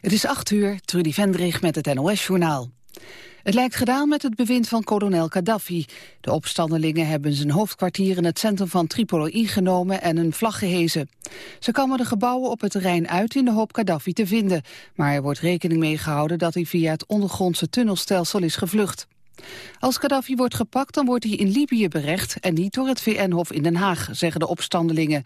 Het is acht uur, Trudy Vendrig met het NOS-journaal. Het lijkt gedaan met het bewind van kolonel Gaddafi. De opstandelingen hebben zijn hoofdkwartier in het centrum van Tripoli ingenomen en een vlag gehezen. Ze kammen de gebouwen op het terrein uit in de hoop Gaddafi te vinden. Maar er wordt rekening mee gehouden dat hij via het ondergrondse tunnelstelsel is gevlucht. Als Gaddafi wordt gepakt, dan wordt hij in Libië berecht en niet door het VN-hof in Den Haag, zeggen de opstandelingen.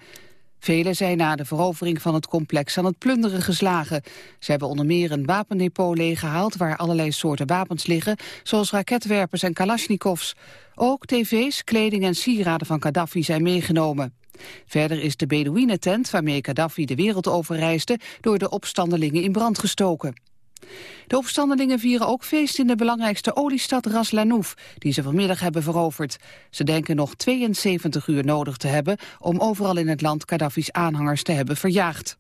Velen zijn na de verovering van het complex aan het plunderen geslagen. Ze hebben onder meer een wapendepot leeggehaald waar allerlei soorten wapens liggen, zoals raketwerpers en kalasjnikovs. Ook tv's, kleding en sieraden van Gaddafi zijn meegenomen. Verder is de Bedouinentent, waarmee Gaddafi de wereld overreisde, door de opstandelingen in brand gestoken. De opstandelingen vieren ook feest in de belangrijkste oliestad Ras Lanouf, die ze vanmiddag hebben veroverd. Ze denken nog 72 uur nodig te hebben om overal in het land Gaddafi's aanhangers te hebben verjaagd.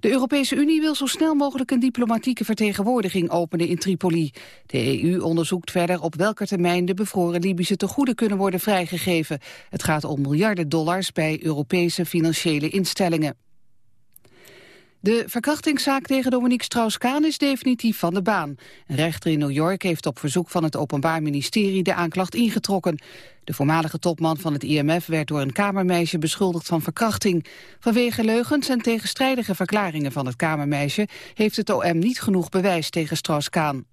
De Europese Unie wil zo snel mogelijk een diplomatieke vertegenwoordiging openen in Tripoli. De EU onderzoekt verder op welke termijn de bevroren Libische tegoeden kunnen worden vrijgegeven. Het gaat om miljarden dollars bij Europese financiële instellingen. De verkrachtingszaak tegen Dominique Strauss-Kaan is definitief van de baan. Een rechter in New York heeft op verzoek van het Openbaar Ministerie de aanklacht ingetrokken. De voormalige topman van het IMF werd door een kamermeisje beschuldigd van verkrachting. Vanwege leugens en tegenstrijdige verklaringen van het kamermeisje heeft het OM niet genoeg bewijs tegen Strauss-Kaan.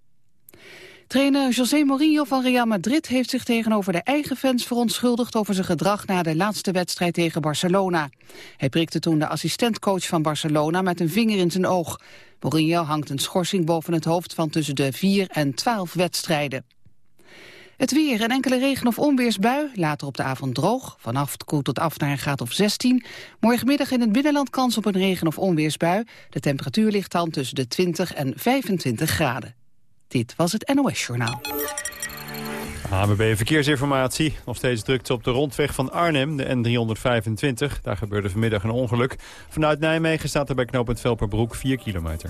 Trainer José Mourinho van Real Madrid heeft zich tegenover de eigen fans verontschuldigd over zijn gedrag na de laatste wedstrijd tegen Barcelona. Hij prikte toen de assistentcoach van Barcelona met een vinger in zijn oog. Mourinho hangt een schorsing boven het hoofd van tussen de 4 en 12 wedstrijden. Het weer, een enkele regen- of onweersbui, later op de avond droog. Vanaf koelt tot af naar een graad of 16. Morgenmiddag in het binnenland kans op een regen- of onweersbui. De temperatuur ligt dan tussen de 20 en 25 graden. Dit was het NOS Journaal. ABB Verkeersinformatie. Nog steeds drukte op de rondweg van Arnhem, de N325. Daar gebeurde vanmiddag een ongeluk. Vanuit Nijmegen staat er bij knooppunt Velperbroek 4 kilometer.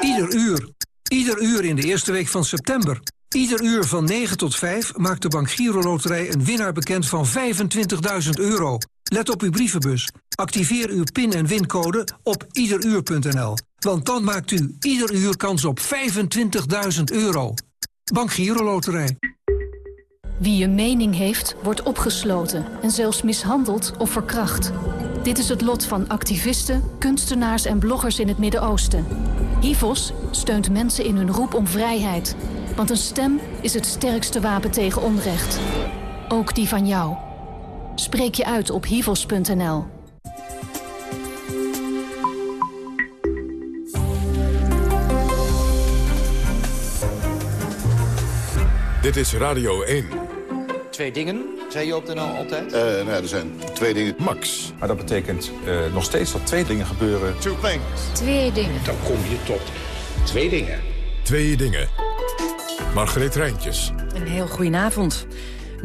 Ieder uur. Ieder uur in de eerste week van september. Ieder uur van 9 tot 5 maakt de Bank Giro Loterij een winnaar bekend van 25.000 euro. Let op uw brievenbus. Activeer uw PIN- en wincode op iederuur.nl. Want dan maakt u ieder uur kans op 25.000 euro. Bank Giro Loterij. Wie een mening heeft, wordt opgesloten en zelfs mishandeld of verkracht. Dit is het lot van activisten, kunstenaars en bloggers in het Midden-Oosten. HIVOS steunt mensen in hun roep om vrijheid. Want een stem is het sterkste wapen tegen onrecht. Ook die van jou. Spreek je uit op hivos.nl. Dit is Radio 1. Twee dingen, zei je op de NL altijd? Uh, nou, er zijn twee dingen. Max. Maar dat betekent uh, nog steeds dat twee dingen gebeuren. Two things. Twee dingen. Dan kom je tot twee dingen. Twee dingen. Margreet Rijntjes. Een heel goedenavond.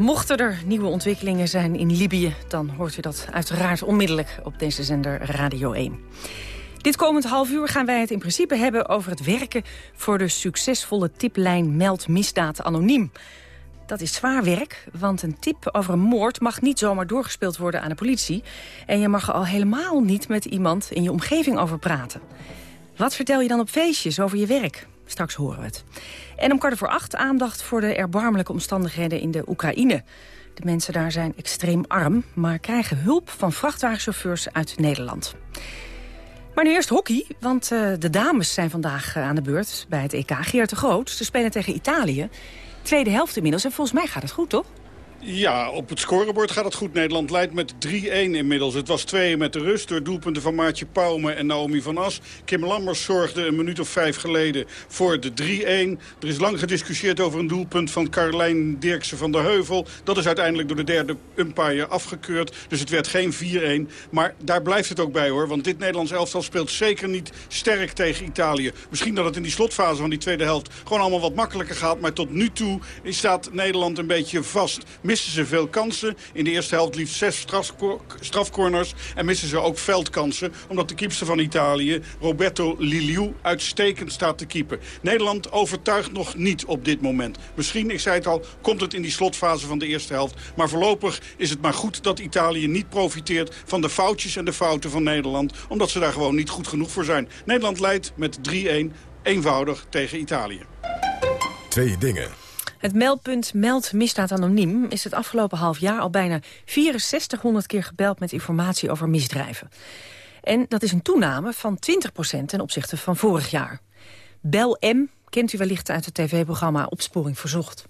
Mochten er nieuwe ontwikkelingen zijn in Libië... dan hoort u dat uiteraard onmiddellijk op deze zender Radio 1. Dit komend half uur gaan wij het in principe hebben over het werken... voor de succesvolle tiplijn Meld Misdaad Anoniem. Dat is zwaar werk, want een tip over een moord mag niet zomaar doorgespeeld worden aan de politie. En je mag er al helemaal niet met iemand in je omgeving over praten. Wat vertel je dan op feestjes over je werk? Straks horen we het. En om kwart voor acht aandacht voor de erbarmelijke omstandigheden in de Oekraïne. De mensen daar zijn extreem arm, maar krijgen hulp van vrachtwagenchauffeurs uit Nederland. Maar nu eerst hockey, want uh, de dames zijn vandaag uh, aan de beurt bij het EK. Geert de Groot, ze spelen tegen Italië. Tweede helft inmiddels en volgens mij gaat het goed, toch? Ja, op het scorebord gaat het goed. Nederland leidt met 3-1 inmiddels. Het was 2 met de rust door doelpunten van Maartje Pauwme en Naomi van As. Kim Lammers zorgde een minuut of vijf geleden voor de 3-1. Er is lang gediscussieerd over een doelpunt van Carlijn Dirksen van der Heuvel. Dat is uiteindelijk door de derde umpire afgekeurd. Dus het werd geen 4-1. Maar daar blijft het ook bij hoor. Want dit Nederlands elftal speelt zeker niet sterk tegen Italië. Misschien dat het in die slotfase van die tweede helft gewoon allemaal wat makkelijker gaat. Maar tot nu toe staat Nederland een beetje vast missen ze veel kansen. In de eerste helft liefst zes strafcorners. En missen ze ook veldkansen. Omdat de keepster van Italië, Roberto Liliu, uitstekend staat te keepen. Nederland overtuigt nog niet op dit moment. Misschien, ik zei het al, komt het in die slotfase van de eerste helft. Maar voorlopig is het maar goed dat Italië niet profiteert van de foutjes en de fouten van Nederland. Omdat ze daar gewoon niet goed genoeg voor zijn. Nederland leidt met 3-1 eenvoudig tegen Italië. Twee dingen. Het meldpunt Meld Misdaad Anoniem is het afgelopen half jaar al bijna 6400 keer gebeld met informatie over misdrijven. En dat is een toename van 20% ten opzichte van vorig jaar. Bel M kent u wellicht uit het tv-programma Opsporing Verzocht.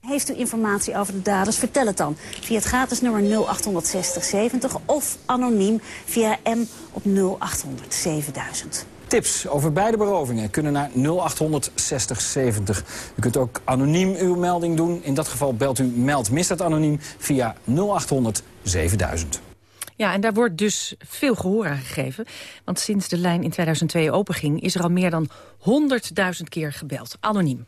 Heeft u informatie over de daders, vertel het dan. Via het gratis nummer 0860 70 of anoniem via M op 0800 7000. Tips over beide berovingen kunnen naar 0800 6070. U kunt ook anoniem uw melding doen. In dat geval belt u Meld Misdaad Anoniem via 0800 7000. Ja, en daar wordt dus veel gehoor aan gegeven. Want sinds de lijn in 2002 openging... is er al meer dan 100.000 keer gebeld, anoniem.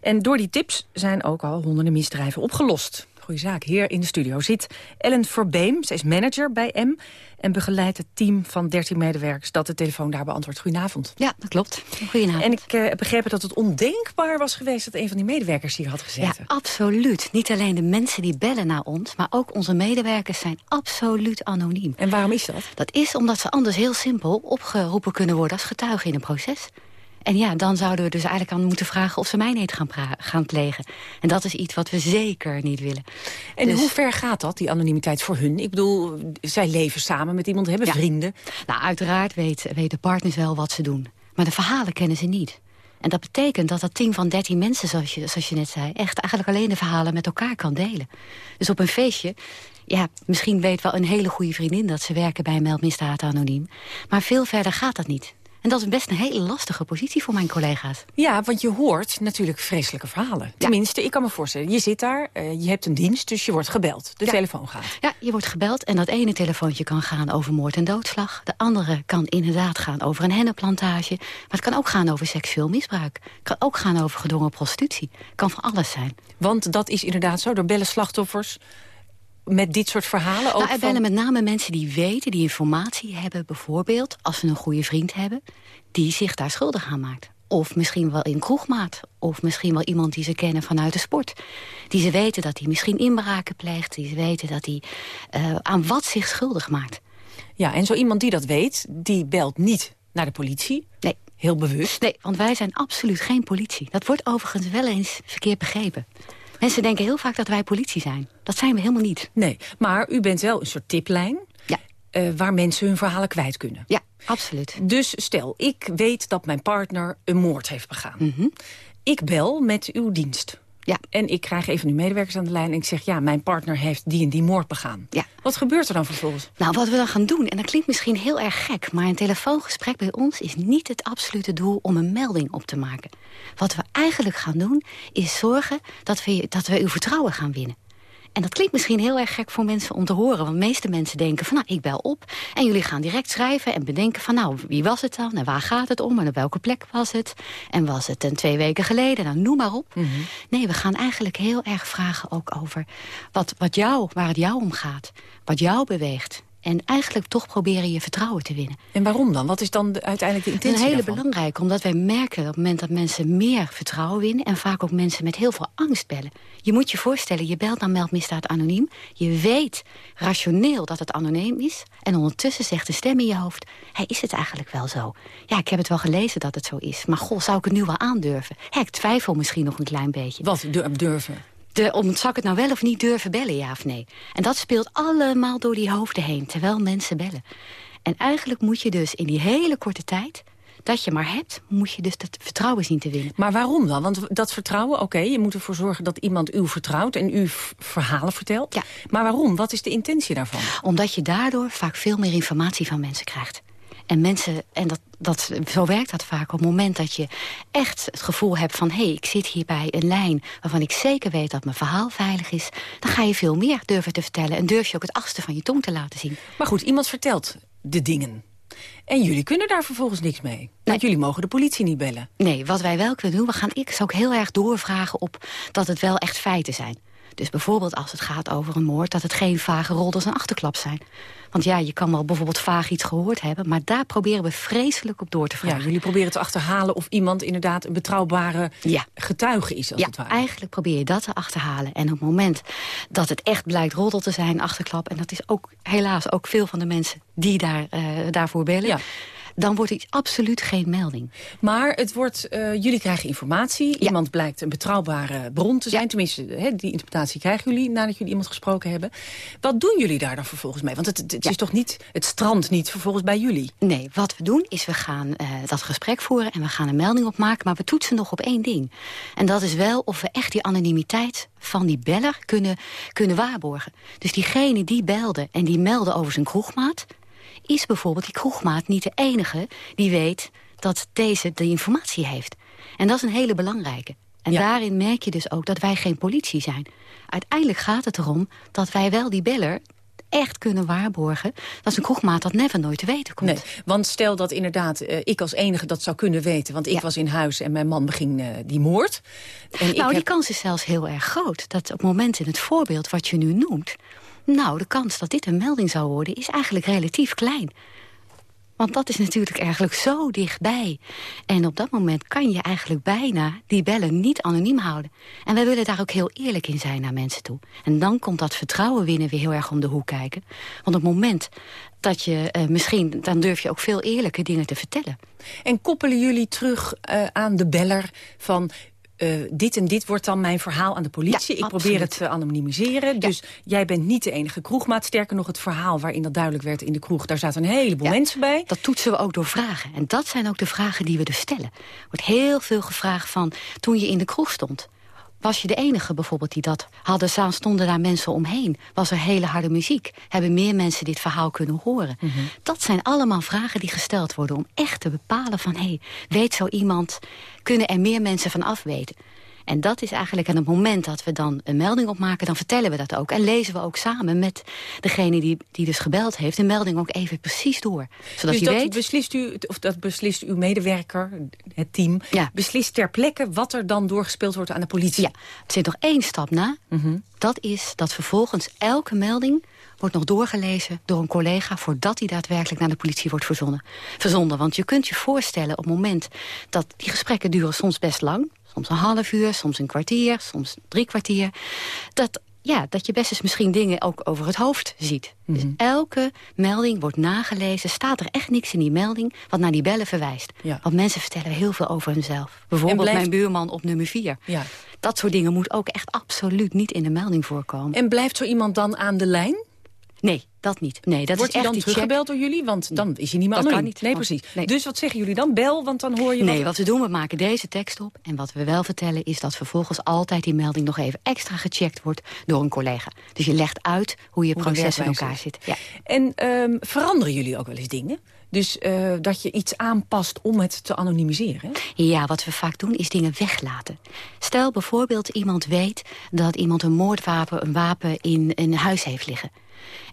En door die tips zijn ook al honderden misdrijven opgelost. Goeie zaak. Hier in de studio zit Ellen Verbeem. Zij is manager bij M en begeleidt het team van 13 medewerkers... dat de telefoon daar beantwoordt. Goedenavond. Ja, dat klopt. Goedenavond. En ik uh, heb begrepen dat het ondenkbaar was geweest... dat een van die medewerkers hier had gezeten. Ja, absoluut. Niet alleen de mensen die bellen naar ons... maar ook onze medewerkers zijn absoluut anoniem. En waarom is dat? Dat is omdat ze anders heel simpel opgeroepen kunnen worden... als getuige in een proces. En ja, dan zouden we dus eigenlijk aan moeten vragen of ze mijnheid gaan, gaan plegen. En dat is iets wat we zeker niet willen. En dus... hoe ver gaat dat, die anonimiteit voor hun? Ik bedoel, zij leven samen met iemand, hebben vrienden. Nou, uiteraard weten weet de partners wel wat ze doen. Maar de verhalen kennen ze niet. En dat betekent dat dat team van 13 mensen, zoals je, zoals je net zei... echt eigenlijk alleen de verhalen met elkaar kan delen. Dus op een feestje ja, misschien weet wel een hele goede vriendin dat ze werken bij Meldmisdaad Anoniem. Maar veel verder gaat dat niet. En dat is best een hele lastige positie voor mijn collega's. Ja, want je hoort natuurlijk vreselijke verhalen. Tenminste, ik kan me voorstellen, je zit daar, uh, je hebt een dienst, dus je wordt gebeld. De telefoon gaat. Ja, je wordt gebeld en dat ene telefoontje kan gaan over moord en doodslag. De andere kan inderdaad gaan over een hennenplantage. Maar het kan ook gaan over seksueel misbruik. Het kan ook gaan over gedwongen prostitutie. Het kan van alles zijn. Want dat is inderdaad zo, door bellen slachtoffers met dit soort verhalen? Nou, er bellen met name mensen die weten, die informatie hebben... bijvoorbeeld als ze een goede vriend hebben... die zich daar schuldig aan maakt. Of misschien wel in kroegmaat. Of misschien wel iemand die ze kennen vanuit de sport. Die ze weten dat hij misschien inbraken pleegt. Die ze weten dat hij uh, aan wat zich schuldig maakt. Ja, en zo iemand die dat weet, die belt niet naar de politie. Nee. Heel bewust. Nee, want wij zijn absoluut geen politie. Dat wordt overigens wel eens verkeerd begrepen. Mensen denken heel vaak dat wij politie zijn. Dat zijn we helemaal niet. Nee, maar u bent wel een soort tiplijn... Ja. Uh, waar mensen hun verhalen kwijt kunnen. Ja, absoluut. Dus stel, ik weet dat mijn partner een moord heeft begaan. Mm -hmm. Ik bel met uw dienst. Ja. En ik krijg even uw medewerkers aan de lijn en ik zeg... ja, mijn partner heeft die en die moord begaan. Ja. Wat gebeurt er dan vervolgens? Nou, wat we dan gaan doen, en dat klinkt misschien heel erg gek... maar een telefoongesprek bij ons is niet het absolute doel... om een melding op te maken. Wat we eigenlijk gaan doen, is zorgen dat we, dat we uw vertrouwen gaan winnen. En dat klinkt misschien heel erg gek voor mensen om te horen. Want de meeste mensen denken van, nou, ik bel op. En jullie gaan direct schrijven en bedenken van, nou, wie was het dan? En waar gaat het om? En op welke plek was het? En was het een twee weken geleden? Nou, noem maar op. Mm -hmm. Nee, we gaan eigenlijk heel erg vragen ook over wat, wat jou, waar het jou om gaat. Wat jou beweegt. En eigenlijk toch proberen je vertrouwen te winnen. En waarom dan? Wat is dan de, uiteindelijk de intentie een hele daarvan? belangrijke, omdat wij merken op het moment dat mensen meer vertrouwen winnen... en vaak ook mensen met heel veel angst bellen. Je moet je voorstellen, je belt naar meldmisdaad anoniem. Je weet rationeel dat het anoniem is. En ondertussen zegt een stem in je hoofd... Hey, is het eigenlijk wel zo? Ja, ik heb het wel gelezen dat het zo is. Maar goh, zou ik het nu wel aandurven? Hey, ik twijfel misschien nog een klein beetje. Wat durven? De, om, zal ik het nou wel of niet durven bellen, ja of nee? En dat speelt allemaal door die hoofden heen, terwijl mensen bellen. En eigenlijk moet je dus in die hele korte tijd dat je maar hebt, moet je dus dat vertrouwen zien te winnen. Maar waarom dan? Want dat vertrouwen, oké, okay, je moet ervoor zorgen dat iemand u vertrouwt en u verhalen vertelt. Ja. Maar waarom? Wat is de intentie daarvan? Omdat je daardoor vaak veel meer informatie van mensen krijgt. En mensen, en dat, dat, zo werkt dat vaak, op het moment dat je echt het gevoel hebt van... hé, hey, ik zit hier bij een lijn waarvan ik zeker weet dat mijn verhaal veilig is... dan ga je veel meer durven te vertellen en durf je ook het achtste van je tong te laten zien. Maar goed, iemand vertelt de dingen. En jullie kunnen daar vervolgens niks mee. Nee. Jullie mogen de politie niet bellen. Nee, wat wij wel kunnen doen, we gaan ik ook heel erg doorvragen op dat het wel echt feiten zijn. Dus bijvoorbeeld als het gaat over een moord... dat het geen vage roddels en achterklap zijn. Want ja, je kan wel bijvoorbeeld vaag iets gehoord hebben... maar daar proberen we vreselijk op door te vragen. Ja, jullie proberen te achterhalen of iemand inderdaad een betrouwbare ja. getuige is, als ja, het ware. eigenlijk probeer je dat te achterhalen. En op het moment dat het echt blijkt roddel te zijn, achterklap... en dat is ook helaas ook veel van de mensen die daar, uh, daarvoor bellen... Ja dan wordt het absoluut geen melding. Maar het wordt, uh, jullie krijgen informatie. Ja. Iemand blijkt een betrouwbare bron te zijn. Ja. Tenminste, he, die interpretatie krijgen jullie nadat jullie iemand gesproken hebben. Wat doen jullie daar dan vervolgens mee? Want het, het ja. is toch niet, het strandt niet vervolgens bij jullie? Nee, wat we doen is we gaan uh, dat gesprek voeren en we gaan een melding opmaken. Maar we toetsen nog op één ding. En dat is wel of we echt die anonimiteit van die beller kunnen, kunnen waarborgen. Dus diegene die belde en die meldde over zijn kroegmaat is bijvoorbeeld die kroegmaat niet de enige die weet dat deze de informatie heeft. En dat is een hele belangrijke. En ja. daarin merk je dus ook dat wij geen politie zijn. Uiteindelijk gaat het erom dat wij wel die beller echt kunnen waarborgen... dat zijn kroegmaat dat never nooit te weten komt. Nee, want stel dat inderdaad uh, ik als enige dat zou kunnen weten... want ik ja. was in huis en mijn man beging uh, die moord. En nou, die heb... kans is zelfs heel erg groot. Dat op het moment in het voorbeeld wat je nu noemt... Nou, de kans dat dit een melding zou worden is eigenlijk relatief klein. Want dat is natuurlijk eigenlijk zo dichtbij. En op dat moment kan je eigenlijk bijna die bellen niet anoniem houden. En wij willen daar ook heel eerlijk in zijn naar mensen toe. En dan komt dat vertrouwen winnen weer heel erg om de hoek kijken. Want op het moment dat je uh, misschien... dan durf je ook veel eerlijke dingen te vertellen. En koppelen jullie terug uh, aan de beller van... Uh, dit en dit wordt dan mijn verhaal aan de politie. Ja, ik probeer het te anonimiseren. Ja. Dus jij bent niet de enige kroegmaat. Sterker nog, het verhaal waarin dat duidelijk werd in de kroeg... daar zaten een heleboel ja, mensen bij. Dat toetsen we ook door vragen. En dat zijn ook de vragen die we dus stellen. Er wordt heel veel gevraagd van toen je in de kroeg stond. Was je de enige bijvoorbeeld die dat hadden? Stonden daar mensen omheen? Was er hele harde muziek? Hebben meer mensen dit verhaal kunnen horen? Mm -hmm. Dat zijn allemaal vragen die gesteld worden om echt te bepalen van... hé, hey, weet zo iemand, kunnen er meer mensen van afweten? En dat is eigenlijk aan het moment dat we dan een melding opmaken... dan vertellen we dat ook. En lezen we ook samen met degene die, die dus gebeld heeft... de melding ook even precies door. Zodat dus dat weet... beslist u, of dat beslist uw medewerker, het team... Ja. beslist ter plekke wat er dan doorgespeeld wordt aan de politie? Ja, er zit nog één stap na. Mm -hmm. Dat is dat vervolgens elke melding wordt nog doorgelezen door een collega... voordat hij daadwerkelijk naar de politie wordt verzonnen. verzonden. Want je kunt je voorstellen op het moment dat die gesprekken duren soms best lang... soms een half uur, soms een kwartier, soms drie kwartier... dat ja, dat je best eens misschien dingen ook over het hoofd ziet. Mm -hmm. Dus elke melding wordt nagelezen. Staat er echt niks in die melding wat naar die bellen verwijst. Ja. Want mensen vertellen heel veel over hunzelf. Bijvoorbeeld blijft... mijn buurman op nummer 4. Ja. Dat soort dingen moet ook echt absoluut niet in de melding voorkomen. En blijft zo iemand dan aan de lijn? Nee, dat niet. Nee, dat Wordt is hij echt dan teruggebeld door jullie? Want dan is hij niet meer dat. Kan niet. Nee, precies. Nee. Dus wat zeggen jullie dan? Bel, want dan hoor je Nee, wat... wat we doen, we maken deze tekst op. En wat we wel vertellen is dat vervolgens altijd die melding nog even extra gecheckt wordt door een collega. Dus je legt uit hoe je hoe proces in elkaar zit. Ja. En um, veranderen jullie ook wel eens dingen? Dus uh, dat je iets aanpast om het te anonimiseren? Ja, wat we vaak doen is dingen weglaten. Stel bijvoorbeeld iemand weet dat iemand een moordwapen, een wapen in een huis heeft liggen.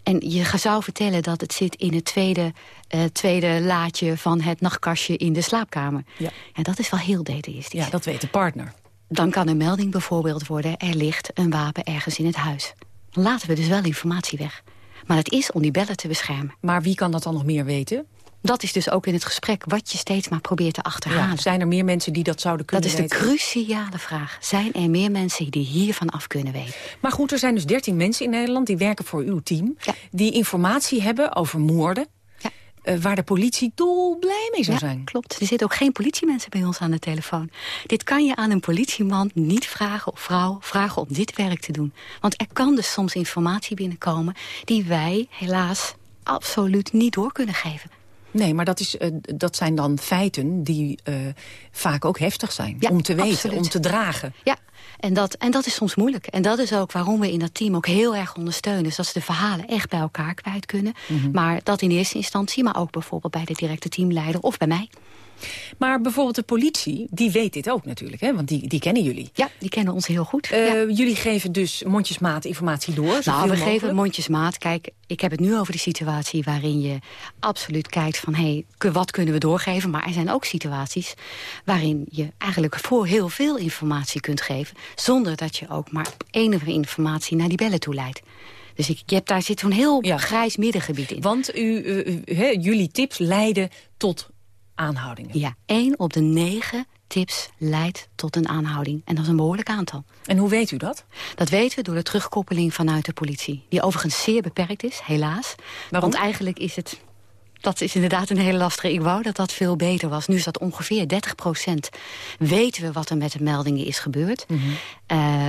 En je zou vertellen dat het zit in het tweede, uh, tweede laadje van het nachtkastje in de slaapkamer. Ja. ja, dat is wel heel detailistisch. Ja, dat weet de partner. Dan kan een melding bijvoorbeeld worden, er ligt een wapen ergens in het huis. Dan laten we dus wel informatie weg. Maar het is om die bellen te beschermen. Maar wie kan dat dan nog meer weten? Dat is dus ook in het gesprek wat je steeds maar probeert te achterhalen. Ja, zijn er meer mensen die dat zouden kunnen weten? Dat is weten? de cruciale vraag. Zijn er meer mensen die hiervan af kunnen weten? Maar goed, er zijn dus 13 mensen in Nederland die werken voor uw team. Ja. Die informatie hebben over moorden. Ja. Uh, waar de politie dolblij mee zou ja, zijn. klopt. Er zitten ook geen politiemensen bij ons aan de telefoon. Dit kan je aan een politieman niet vragen of vrouw vragen om dit werk te doen. Want er kan dus soms informatie binnenkomen die wij helaas absoluut niet door kunnen geven. Nee, maar dat, is, uh, dat zijn dan feiten die uh, vaak ook heftig zijn. Ja, om te weten, absoluut. om te dragen. Ja, en dat, en dat is soms moeilijk. En dat is ook waarom we in dat team ook heel erg ondersteunen. Dus dat ze de verhalen echt bij elkaar kwijt kunnen. Mm -hmm. Maar dat in eerste instantie, maar ook bijvoorbeeld bij de directe teamleider of bij mij. Maar bijvoorbeeld de politie, die weet dit ook natuurlijk, hè? want die, die kennen jullie. Ja, die kennen ons heel goed. Uh, ja. Jullie geven dus mondjesmaat informatie door? Nou, we mogelijk. geven mondjesmaat. Kijk, ik heb het nu over de situatie waarin je absoluut kijkt van... hé, hey, wat kunnen we doorgeven? Maar er zijn ook situaties waarin je eigenlijk voor heel veel informatie kunt geven... zonder dat je ook maar enige informatie naar die bellen toe leidt. Dus ik, je hebt, daar zit zo'n heel grijs middengebied in. Want u, u, jullie tips leiden tot aanhoudingen. Ja, één op de negen tips leidt tot een aanhouding. En dat is een behoorlijk aantal. En hoe weet u dat? Dat weten we door de terugkoppeling vanuit de politie. Die overigens zeer beperkt is, helaas. Waarom? Want eigenlijk is het dat is inderdaad een hele lastige. Ik wou dat dat veel beter was. Nu is dat ongeveer 30 procent. Weten we wat er met de meldingen is gebeurd. Mm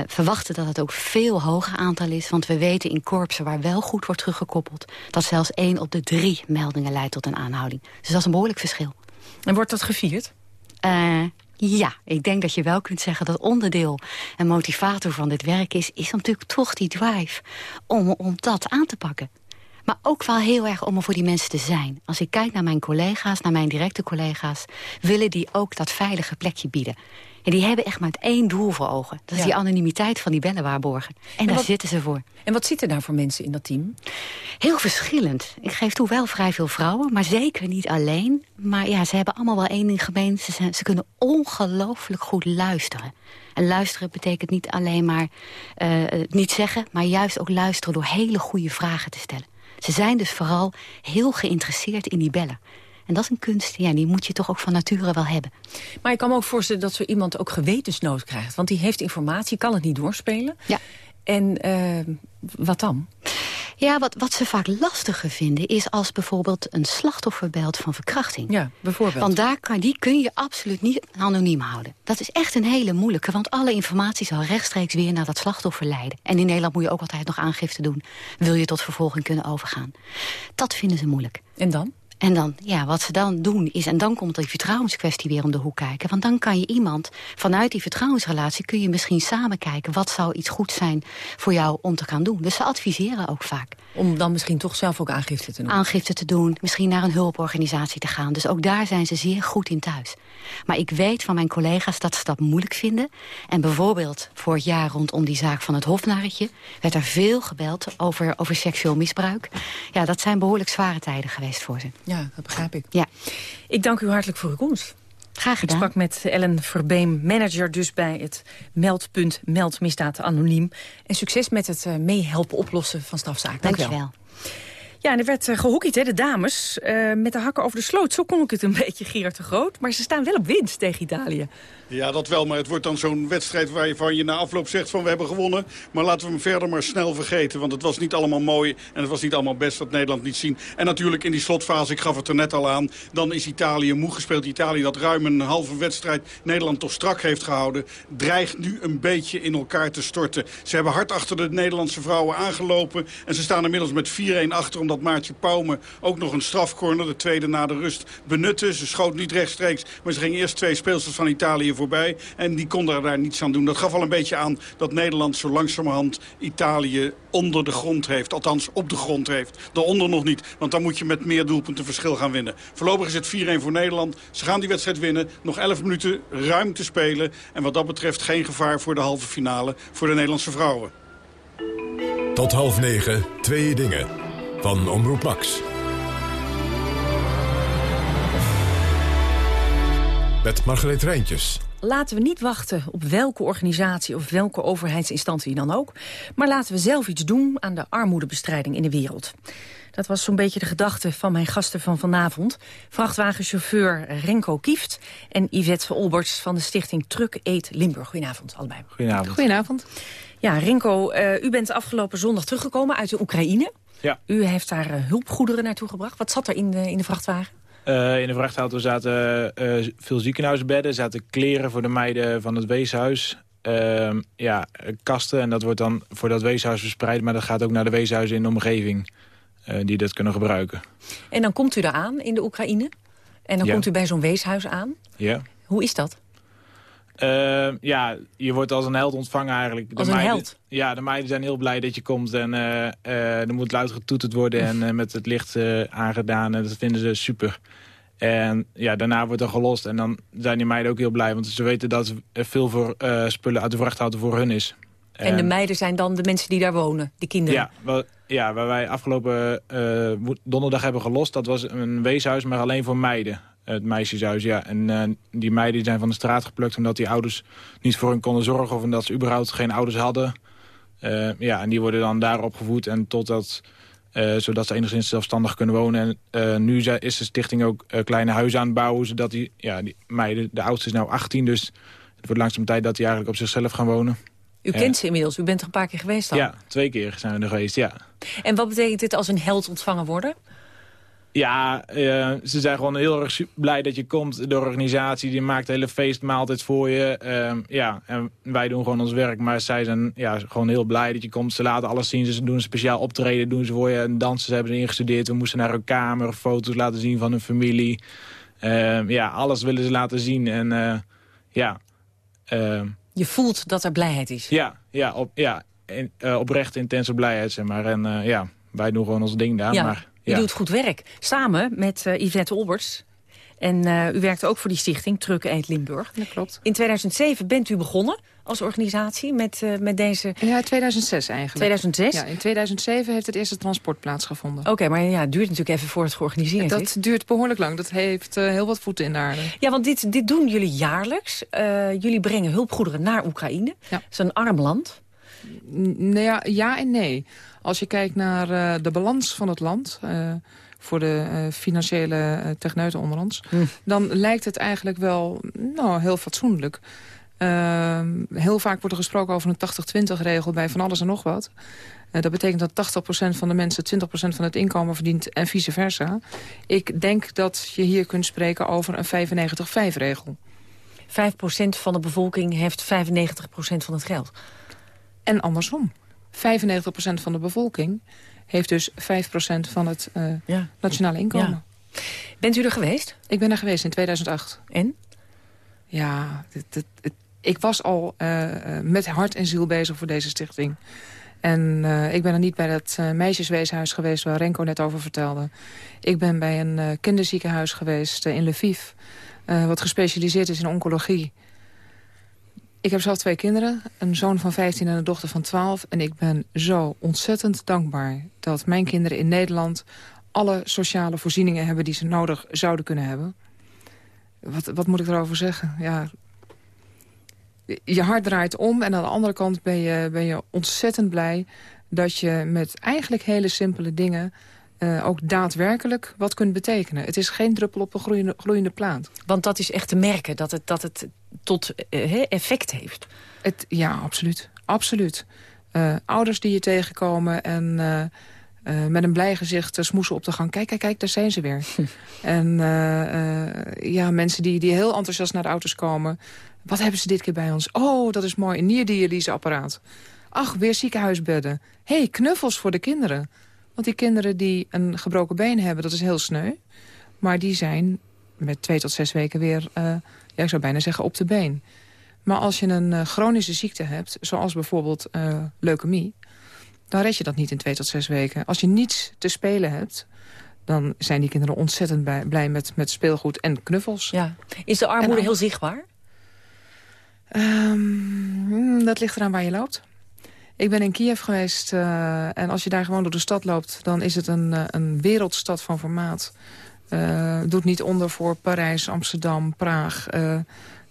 verwachten dat het ook veel hoger aantal is. Want we weten in korpsen waar wel goed wordt teruggekoppeld... dat zelfs één op de drie meldingen leidt tot een aanhouding. Dus dat is een behoorlijk verschil. En wordt dat gevierd? Uh, ja, ik denk dat je wel kunt zeggen dat onderdeel en motivator van dit werk is... is natuurlijk toch die drive om, om dat aan te pakken. Maar ook wel heel erg om er voor die mensen te zijn. Als ik kijk naar mijn collega's, naar mijn directe collega's... willen die ook dat veilige plekje bieden. En die hebben echt maar het één doel voor ogen. Dat is die anonimiteit van die bellenwaarborgen. En, en daar zitten ze voor. En wat zitten daar voor mensen in dat team? Heel verschillend. Ik geef toe wel vrij veel vrouwen, maar zeker niet alleen. Maar ja, ze hebben allemaal wel één ding gemeen. Ze, zijn, ze kunnen ongelooflijk goed luisteren. En luisteren betekent niet alleen maar uh, niet zeggen... maar juist ook luisteren door hele goede vragen te stellen. Ze zijn dus vooral heel geïnteresseerd in die bellen. En dat is een kunst, ja, die moet je toch ook van nature wel hebben. Maar ik kan me ook voorstellen dat zo iemand ook gewetensnood krijgt. Want die heeft informatie, kan het niet doorspelen. Ja. En uh, wat dan? Ja, wat, wat ze vaak lastiger vinden is als bijvoorbeeld een slachtoffer belt van verkrachting. Ja, bijvoorbeeld. Want daar kan, die kun je absoluut niet anoniem houden. Dat is echt een hele moeilijke, want alle informatie zal rechtstreeks weer naar dat slachtoffer leiden. En in Nederland moet je ook altijd nog aangifte doen. Wil je tot vervolging kunnen overgaan. Dat vinden ze moeilijk. En dan? En dan, ja, wat ze dan doen is, en dan komt die vertrouwenskwestie weer om de hoek kijken. Want dan kan je iemand, vanuit die vertrouwensrelatie kun je misschien samen kijken... wat zou iets goed zijn voor jou om te gaan doen. Dus ze adviseren ook vaak. Om dan misschien toch zelf ook aangifte te doen? Aangifte te doen, misschien naar een hulporganisatie te gaan. Dus ook daar zijn ze zeer goed in thuis. Maar ik weet van mijn collega's dat ze dat moeilijk vinden. En bijvoorbeeld vorig jaar rondom die zaak van het hofnarretje... werd er veel gebeld over, over seksueel misbruik. Ja, dat zijn behoorlijk zware tijden geweest voor ze. Ja, dat begrijp ik. Ja. Ik dank u hartelijk voor uw komst. Graag gedaan. Ik sprak met Ellen Verbeem, manager dus bij het meldpunt Meldmisdaad Anoniem. En succes met het uh, meehelpen oplossen van strafzaken. Dank, Dank je wel. Ja, en er werd uh, gehockeyd, hè, de dames, uh, met de hakken over de sloot. Zo kon ik het een beetje, Gerard de Groot. Maar ze staan wel op winst tegen Italië. Ja, dat wel, maar het wordt dan zo'n wedstrijd waarvan je na afloop zegt van we hebben gewonnen. Maar laten we hem verder maar snel vergeten, want het was niet allemaal mooi en het was niet allemaal best wat Nederland niet zien. En natuurlijk in die slotfase, ik gaf het er net al aan, dan is Italië moe gespeeld. Italië dat ruim een halve wedstrijd Nederland toch strak heeft gehouden, dreigt nu een beetje in elkaar te storten. Ze hebben hard achter de Nederlandse vrouwen aangelopen en ze staan inmiddels met 4-1 achter omdat Maartje Pauwme ook nog een strafcorner, de tweede na de rust, benutte. Ze schoot niet rechtstreeks, maar ze ging eerst twee speelsters van Italië En die konden daar niets aan doen. Dat gaf al een beetje aan dat Nederland zo langzamerhand Italië onder de grond heeft. Althans op de grond heeft. Daaronder nog niet. Want dan moet je met meer doelpunten verschil gaan winnen. Voorlopig is het 4-1 voor Nederland. Ze gaan die wedstrijd winnen. Nog 11 minuten ruim te spelen. En wat dat betreft geen gevaar voor de halve finale voor de Nederlandse vrouwen. Tot half negen, twee dingen. Van Omroep Max. Met Margreet Rijntjes. Laten we niet wachten op welke organisatie of welke overheidsinstantie dan ook. Maar laten we zelf iets doen aan de armoedebestrijding in de wereld. Dat was zo'n beetje de gedachte van mijn gasten van vanavond. Vrachtwagenchauffeur Renko Kieft en Yvette Olberts van de stichting Truck Eet Limburg. Goedenavond allebei. Goedenavond. Goedenavond. Ja, Renko, uh, u bent afgelopen zondag teruggekomen uit de Oekraïne. Ja. U heeft daar uh, hulpgoederen naartoe gebracht. Wat zat er in de, in de vrachtwagen? Uh, in de vrachtauto zaten uh, veel ziekenhuisbedden, zaten kleren voor de meiden van het weeshuis. Uh, ja, kasten en dat wordt dan voor dat weeshuis verspreid... maar dat gaat ook naar de weeshuizen in de omgeving uh, die dat kunnen gebruiken. En dan komt u daar aan in de Oekraïne? En dan ja. komt u bij zo'n weeshuis aan? Ja. Hoe is dat? Uh, ja, je wordt als een held ontvangen eigenlijk. De als een meiden, held? Ja, de meiden zijn heel blij dat je komt. En uh, uh, er moet luid getoeterd worden en met het licht aangedaan. En dat vinden ze super. En ja, daarna wordt er gelost. En dan zijn die meiden ook heel blij. Want ze weten dat er veel voor, spullen uit de vrachtauto voor hun is. En, de meiden zijn dan de mensen die daar wonen, de kinderen? Ja, wel, ja, waar wij afgelopen donderdag hebben gelost... dat was een weeshuis, maar alleen voor meiden. Het meisjeshuis, ja. En uh, die meiden zijn van de straat geplukt... omdat die ouders niet voor hen konden zorgen... of omdat ze überhaupt geen ouders hadden. Uh, ja, en die worden dan daar opgevoed. En totdat, zodat ze enigszins zelfstandig kunnen wonen. En nu is de stichting ook kleine huizen aan het bouwen... zodat die, ja, die meiden, de oudste is nu 18... dus het wordt langzaam tijd dat die eigenlijk op zichzelf gaan wonen. U kent ze inmiddels, u bent er een paar keer geweest dan? Ja, twee keer zijn we er geweest, ja. En wat betekent dit als een held ontvangen worden? Ja, uh, ze zijn gewoon heel erg blij dat je komt. De organisatie die maakt de hele feestmaaltijd voor je. Uh, ja, en wij doen gewoon ons werk. Maar zij zijn ja, gewoon heel blij dat je komt. Ze laten alles zien. Ze doen een speciaal optreden doen ze voor je. En dansen hebben ze ingestudeerd. We moesten naar hun kamer foto's laten zien van hun familie. Uh, ja, alles willen ze laten zien. En eh, ja... Je voelt dat er blijheid is. Ja, ja, op, ja in, uh, oprecht intense blijheid, zeg maar. En ja, wij doen gewoon ons ding daar. Ja, maar, ja. je doet goed werk. Samen met uh, Yvette Olberts. En u werkt ook voor die stichting Truck Eet Limburg. Dat klopt. In 2007 bent u begonnen als organisatie met, uh, met deze... Ja, 2006 eigenlijk. 2006? Ja, in 2007 heeft het eerste transport plaatsgevonden. Oké, okay, maar ja, het duurt natuurlijk even voor het georganiseerd dat is. Duurt behoorlijk lang. Dat heeft uh, heel wat voeten in de aarde. Ja, want dit, dit doen jullie jaarlijks. Uh, jullie brengen hulpgoederen naar Oekraïne. Ja. Dat is een arm land. N ja, ja en nee. Als je kijkt naar de balans van het land voor de uh, financiële uh, techneuten onder ons... Hm. dan lijkt het eigenlijk wel nou, heel fatsoenlijk. Uh, heel vaak wordt er gesproken over een 80-20-regel bij van alles en nog wat. Uh, dat betekent dat 80% van de mensen 20% van het inkomen verdient en vice versa. Ik denk dat je hier kunt spreken over een 95-5-regel. 5% van de bevolking heeft 95% van het geld. En andersom. 95% van de bevolking heeft dus 5% van het uh, ja. nationale inkomen. Ja. Bent u er geweest? Ik ben er geweest in 2008. En? Ja, ik was al uh, met hart en ziel bezig voor deze stichting. En uh, ik ben er niet bij dat uh, meisjesweeshuis geweest waar Renko net over vertelde. Ik ben bij een kinderziekenhuis geweest in Lviv. wat gespecialiseerd is in oncologie. Ik heb zelf twee kinderen. Een zoon van 15 en een dochter van 12. En ik ben zo ontzettend dankbaar dat mijn kinderen in Nederland... alle sociale voorzieningen hebben die ze nodig zouden kunnen hebben. Wat, wat moet ik erover zeggen? Ja, je hart draait om en aan de andere kant ben je, ben je ontzettend blij... dat je met eigenlijk hele simpele dingen uh, ook daadwerkelijk wat kunt betekenen. Het is geen druppel op een gloeiende, gloeiende plaat. Want dat is echt te merken, dat het, dat het tot uh, effect heeft. Het, ja, absoluut. absoluut. Uh, ouders die je tegenkomen en met een blij gezicht smoesen op de gang. Kijk, kijk, kijk, daar zijn ze weer. en ja, mensen die, die heel enthousiast naar de auto's komen... Wat hebben ze dit keer bij ons? Oh, dat is mooi, een nierdialyseapparaat. Ach, weer ziekenhuisbedden. Hé, hey, knuffels voor de kinderen. Want die kinderen die een gebroken been hebben, dat is heel sneu. Maar die zijn met twee tot zes weken weer, uh, ja, ik zou bijna zeggen, op de been. Maar als je een uh, chronische ziekte hebt, zoals bijvoorbeeld uh, leukemie... dan red je dat niet in twee tot zes weken. Als je niets te spelen hebt, dan zijn die kinderen ontzettend blij, blij met, met speelgoed en knuffels. Ja. Is de armoede heel zichtbaar? Um, dat ligt eraan waar je loopt. Ik ben in Kiev geweest uh, en als je daar gewoon door de stad loopt... dan is het een, uh, een wereldstad van formaat. Uh, doet niet onder voor Parijs, Amsterdam, Praag.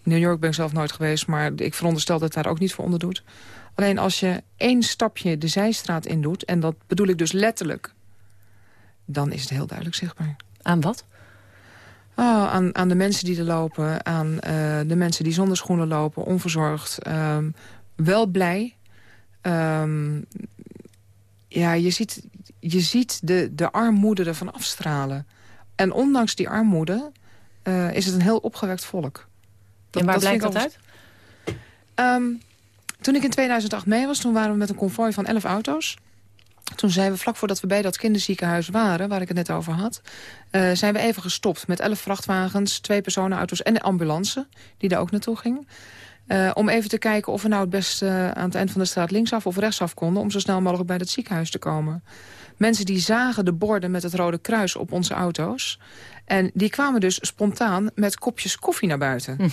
New York ben ik zelf nooit geweest, maar ik veronderstel dat het daar ook niet voor onder doet. Alleen als je één stapje de zijstraat in doet, en dat bedoel ik dus letterlijk... dan is het heel duidelijk zichtbaar. Aan wat? Oh, aan, aan de mensen die er lopen, aan de mensen die zonder schoenen lopen, onverzorgd. Um, wel blij. Um, ja, je ziet, je ziet de, de armoede ervan afstralen. En ondanks die armoede uh, is het een heel opgewekt volk. Dat, en waar dat blijkt dat uit? Um, toen ik in 2008 mee was, toen waren we met een konvooi van 11 auto's. Toen zijn we, vlak voordat we bij dat kinderziekenhuis waren... waar ik het net over had... Uh, zijn we even gestopt met elf vrachtwagens, twee personenauto's... en de ambulance, die daar ook naartoe ging. Uh, om even te kijken of we nou het beste uh, aan het eind van de straat linksaf of rechtsaf konden... om zo snel mogelijk bij dat ziekenhuis te komen. Mensen die zagen de borden met het rode kruis op onze auto's. En die kwamen dus spontaan met kopjes koffie naar buiten. Hm.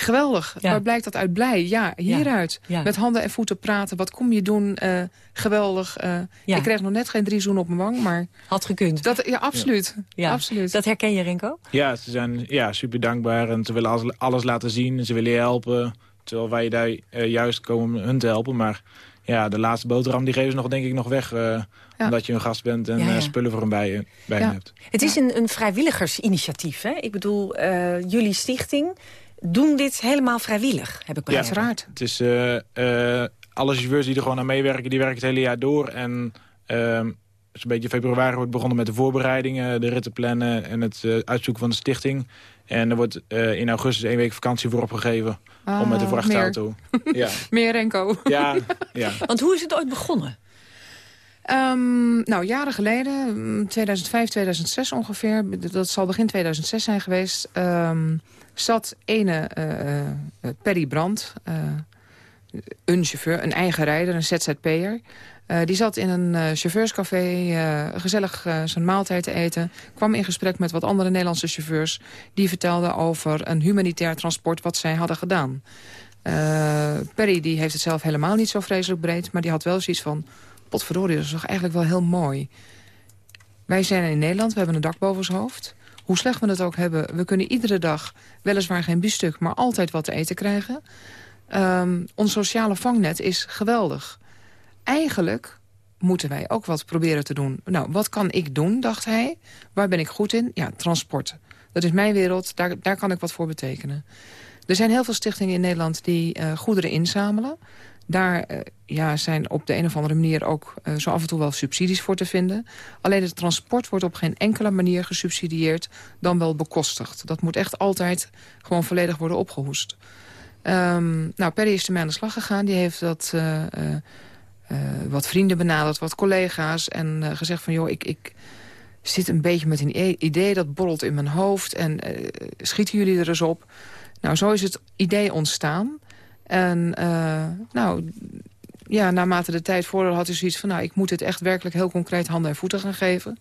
Geweldig. Waar blijkt dat uit blij? Ja, hieruit. Met handen en voeten praten. Wat kom je doen? Uh, geweldig. Uh, Ik kreeg nog net geen drie zoen op mijn wang, maar... Had gekund. Dat, ja, absoluut. Ja. absoluut. Dat herken je, Renko? Ja, ze zijn ja, super dankbaar en ze willen alles, alles laten zien. Ze willen je helpen. Terwijl wij daar uh, juist komen hun te helpen. Maar ja, de laatste boterham die geven ze nog, denk ik nog weg... Omdat je een gast bent en spullen voor hem bij, bij hebt. Het is een, een vrijwilligersinitiatief. Hè? Ik bedoel, jullie stichting doen dit helemaal vrijwillig, heb ik begrepen. Ja, uiteraard. Het is, uh, uh, alle chauffeurs die er gewoon aan meewerken, die werken het hele jaar door. En uh, een beetje februari wordt begonnen met de voorbereidingen, de ritten plannen en het uh, uitzoeken van de stichting. En er wordt in augustus één week vakantie voor opgegeven om met de ah, vrachtauto. Meer, ja. meer Renko. Ja, ja. Want hoe is het ooit begonnen? Um, nou, jaren geleden, 2005, 2006 ongeveer. Dat zal begin 2006 zijn geweest. Um, zat ene uh, Perry Brandt, uh, een chauffeur, een eigen rijder, een ZZP'er... Uh, die zat in een chauffeurscafé gezellig zijn maaltijd te eten. Kwam in gesprek met wat andere Nederlandse chauffeurs. Die vertelden over een humanitair transport wat zij hadden gedaan. Perry die heeft het zelf helemaal niet zo vreselijk breed. Maar die had wel zoiets van... Potverdorie, dat is toch eigenlijk wel heel mooi. Wij zijn in Nederland, we hebben een dak boven ons hoofd hoe slecht we het ook hebben... we kunnen iedere dag, weliswaar geen biefstuk... maar altijd wat te eten krijgen. Um, ons sociale vangnet is geweldig. Eigenlijk moeten wij ook wat proberen te doen. Nou, wat kan ik doen, dacht hij. Waar ben ik goed in? Ja, transport. Dat is mijn wereld, daar, daar kan ik wat voor betekenen. Er zijn heel veel stichtingen in Nederland die uh, goederen inzamelen. Daar uh, ja, zijn op de een of andere manier ook uh, zo af en toe wel subsidies voor te vinden. Alleen het transport wordt op geen enkele manier gesubsidieerd, dan wel bekostigd. Dat moet echt altijd gewoon volledig worden opgehoest. Um, nou, Perry is ermee aan de slag gegaan. Die heeft dat, uh, wat vrienden benaderd, wat collega's. En gezegd van, joh, ik, ik zit een beetje met een idee dat borrelt in mijn hoofd. En schieten jullie er eens op? Nou, zo is het idee ontstaan. En uh, nou, ja, naarmate de tijd voordat had hij zoiets van... nou, ik moet dit echt werkelijk heel concreet handen en voeten gaan geven.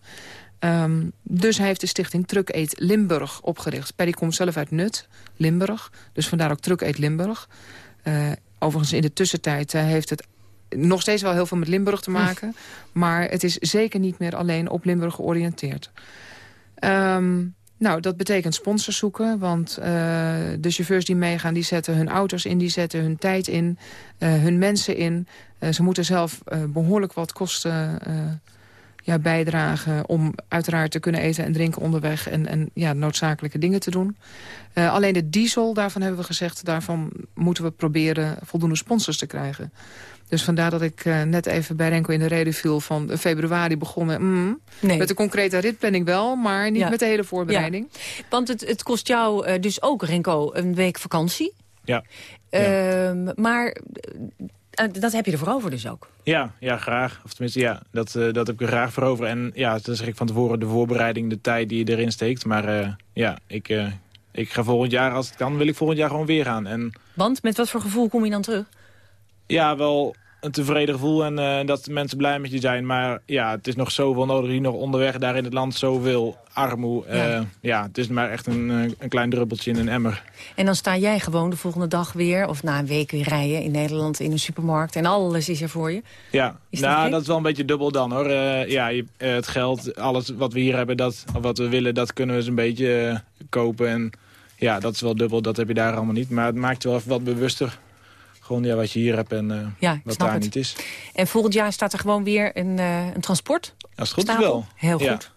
Um, dus hij heeft de stichting Truck Eet Limburg opgericht. Perry komt zelf uit Nut, Limburg. Dus vandaar ook Truck Eet Limburg. Uh, overigens in de tussentijd uh, heeft het nog steeds wel heel veel met Limburg te maken. Maar het is zeker niet meer alleen op Limburg georiënteerd. Um, nou, dat betekent sponsors zoeken, want uh, de chauffeurs die meegaan... die zetten hun auto's in, die zetten hun tijd in, uh, hun mensen in. Uh, ze moeten zelf behoorlijk wat kosten ja, bijdragen... om uiteraard te kunnen eten en drinken onderweg... en, en ja, noodzakelijke dingen te doen. alleen de diesel, daarvan hebben we gezegd... daarvan moeten we proberen voldoende sponsors te krijgen. Dus vandaar dat ik uh, net even bij Renko in de reden viel van februari begonnen. Mm, nee. Met de concrete ritplanning wel, maar niet met de hele voorbereiding. Ja. Want het, het kost jou uh, dus ook, Renko, een week vakantie. Ja. Uh, maar uh, dat heb je ervoor over dus ook? Ja, ja graag. Of tenminste, ja, dat, uh, dat heb ik er graag voor over. En ja, dat zeg ik van tevoren, de voorbereiding, de tijd die je erin steekt. Maar uh, ja, ik, ik ga volgend jaar, als het kan, wil ik volgend jaar gewoon weer gaan. En... Want met wat voor gevoel kom je dan terug? Ja, wel een tevreden gevoel en uh, dat mensen blij met je zijn. Maar ja, het is nog zoveel nodig. Hier nog onderweg daar in het land zoveel armoe. Ja. Uh, ja, het is maar echt een, eh, een klein druppeltje in een emmer. En dan sta jij gewoon de volgende dag weer... of na een week weer rijden in Nederland in een supermarkt... en alles is er voor je. Ja, is nou, dat, dat is wel een beetje dubbel dan, hoor. Uh, ja, je, het geld, alles wat we hier hebben, dat, of wat we willen... dat kunnen we eens een beetje kopen. En ja, dat is wel dubbel, dat heb je daar allemaal niet. Maar het maakt je wel even wat bewuster gewoon ja, wat je hier hebt en uh, ja, wat daar niet is. En volgend jaar staat er gewoon weer een, uh, een transport? Als het goed is wel. Heel goed.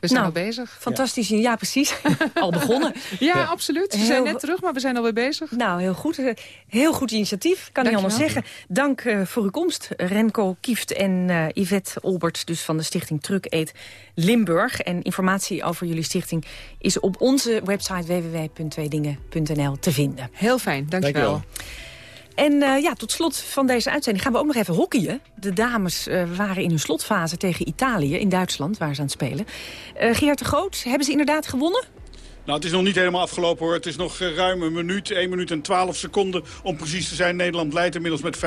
We zijn nou, al bezig. Fantastisch. Ja, precies. al begonnen. Ja, absoluut. We zijn net terug, maar we zijn alweer bezig. Nou, heel goed. Heel goed initiatief, kan ik allemaal zeggen. Dank uh, voor uw komst. Renko Kieft en Yvette Olbert, dus van de stichting Truck Eet Limburg. En informatie over jullie stichting is op onze website www.tweedingen.nl te vinden. Heel fijn, dankjewel. dankjewel. En uh, ja, tot slot van deze uitzending gaan we ook nog even hockeyen. De dames uh, waren in hun slotfase tegen Italië in Duitsland, waar ze aan het spelen. Uh, Geert de Groot, hebben ze inderdaad gewonnen? Nou, het is nog niet helemaal afgelopen hoor. Het is nog uh, ruim een minuut, 1 minuut en 12 seconden om precies te zijn. Nederland leidt inmiddels met 5-1.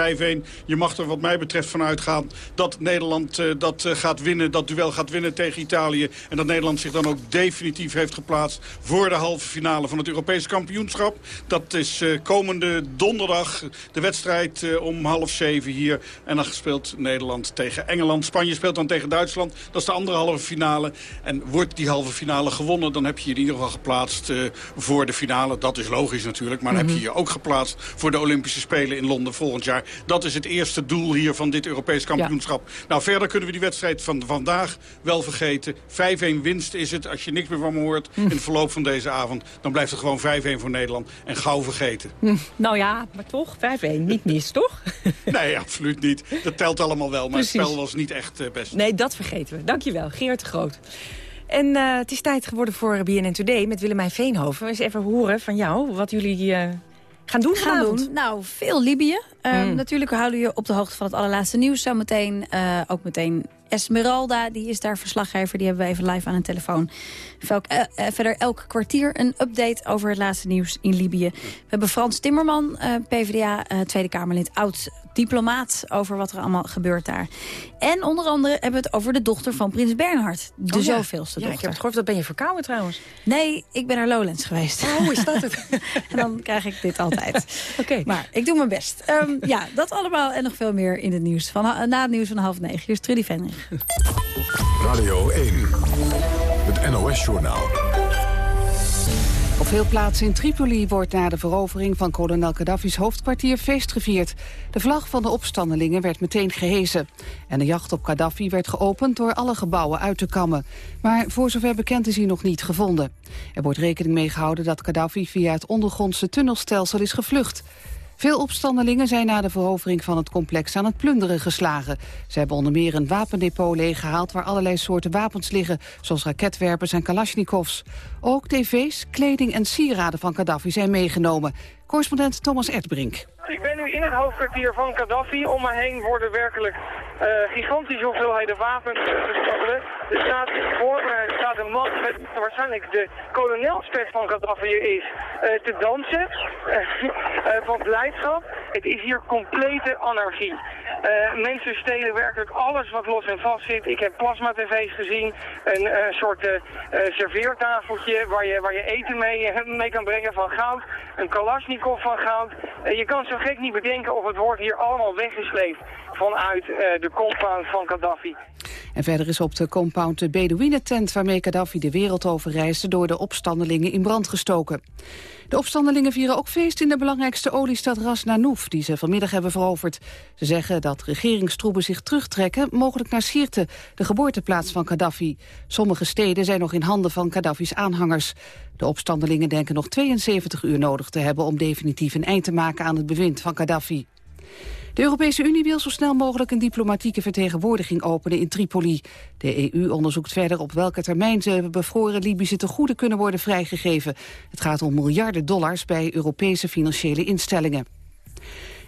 Je mag er wat mij betreft van uitgaan dat Nederland uh, dat uh, gaat winnen, dat duel gaat winnen tegen Italië. En dat Nederland zich dan ook definitief heeft geplaatst voor de halve finale van het Europese kampioenschap. Dat is komende donderdag de wedstrijd om half zeven hier. En dan speelt Nederland tegen Engeland. Spanje speelt dan tegen Duitsland. Dat is de andere halve finale. En wordt die halve finale gewonnen, dan heb je in ieder geval geplaatst uh, voor de finale. Dat is logisch natuurlijk, maar dan mm -hmm. heb je je ook geplaatst voor de Olympische Spelen in Londen volgend jaar. Dat is het eerste doel hier van dit Europees kampioenschap. Ja. Nou, verder kunnen we die wedstrijd van vandaag wel vergeten. 5-1 winst is het. Als je niks meer van me hoort mm. in het verloop van deze avond... dan blijft het gewoon 5-1 voor Nederland. En gauw vergeten. Mm. Nou ja, maar toch, 5-1. Niet mis, toch? nee, absoluut niet. Dat telt allemaal wel, maar Precies. het spel was niet echt uh, best. Nee, dat vergeten we. Dankjewel, Geert de Groot. En uh, het is tijd geworden voor BNN Today met Willemijn Veenhoven. Eens even horen van jou wat jullie uh, gaan doen gaan doen. Nou, veel Libië. Uh, mm. Natuurlijk houden we je op de hoogte van het allerlaatste nieuws. Zometeen ook meteen Esmeralda, die is daar verslaggever. Die hebben we even live aan een telefoon. Velk, uh, verder elk kwartier een update over het laatste nieuws in Libië. We hebben Frans Timmerman, uh, PvdA, uh, Tweede Kamerlid, oud-diplomaat... over wat er allemaal gebeurt daar. En onder andere hebben we het over de dochter van prins Bernhard. De oh, ja. zoveelste ja, dochter. Ik heb het gehoord, dat ben je verkouden trouwens. Nee, ik ben naar Lowlands geweest. Oh, hoe is dat het? en dan krijg ik dit altijd. Oké. Okay. Maar ik doe mijn best. Um, ja, dat allemaal en nog veel meer in het nieuws. Van, na het nieuws van half negen. Hier is Trudy Venning. Radio 1, het NOS-journaal. Op veel plaatsen in Tripoli wordt na de verovering van kolonel Gaddafi's hoofdkwartier feest gevierd. De vlag van de opstandelingen werd meteen gehezen. En de jacht op Gaddafi werd geopend door alle gebouwen uit te kammen. Maar voor zover bekend is hij nog niet gevonden. Er wordt rekening mee gehouden dat Gaddafi via het ondergrondse tunnelstelsel is gevlucht. Veel opstandelingen zijn na de verovering van het complex aan het plunderen geslagen. Ze hebben onder meer een wapendepot leeggehaald waar allerlei soorten wapens liggen, zoals raketwerpers en kalasjnikovs. Ook tv's, kleding en sieraden van Gaddafi zijn meegenomen. Correspondent Thomas Erdbrink. Ik ben nu in het hoofdkwartier van Gaddafi. Om me heen worden werkelijk uh, gigantische hoeveelheden wapens gestolen. Er staat voor me staat een man met waarschijnlijk de kolonelspet van Gaddafi is uh, te dansen. Uh, van blijdschap. Het is hier complete anarchie. Mensen stelen werkelijk alles wat los en vast zit. Ik heb plasma-tv's gezien. Een soort serveertafeltje waar je, waar je eten mee, mee kan brengen van goud. Een kalasjnikov van goud. je kan zo gek niet bedenken of het wordt hier allemaal weggesleept vanuit de compound van Gaddafi. En verder is op de compound de Bedouinentent waarmee Gaddafi de wereld over reisde door de opstandelingen in brand gestoken. De opstandelingen vieren ook feest in de belangrijkste oliestad Ras Nanouf, die ze vanmiddag hebben veroverd. Ze zeggen dat regeringstroepen zich terugtrekken, mogelijk naar Sirte, de geboorteplaats van Gaddafi. Sommige steden zijn nog in handen van Gaddafi's aanhangers. De opstandelingen denken nog 72 uur nodig te hebben om definitief een eind te maken aan het bewind van Gaddafi. De Europese Unie wil zo snel mogelijk een diplomatieke vertegenwoordiging openen in Tripoli. De EU onderzoekt verder op welke termijn ze bevroren Libische tegoeden kunnen worden vrijgegeven. Het gaat om miljarden dollars bij Europese financiële instellingen.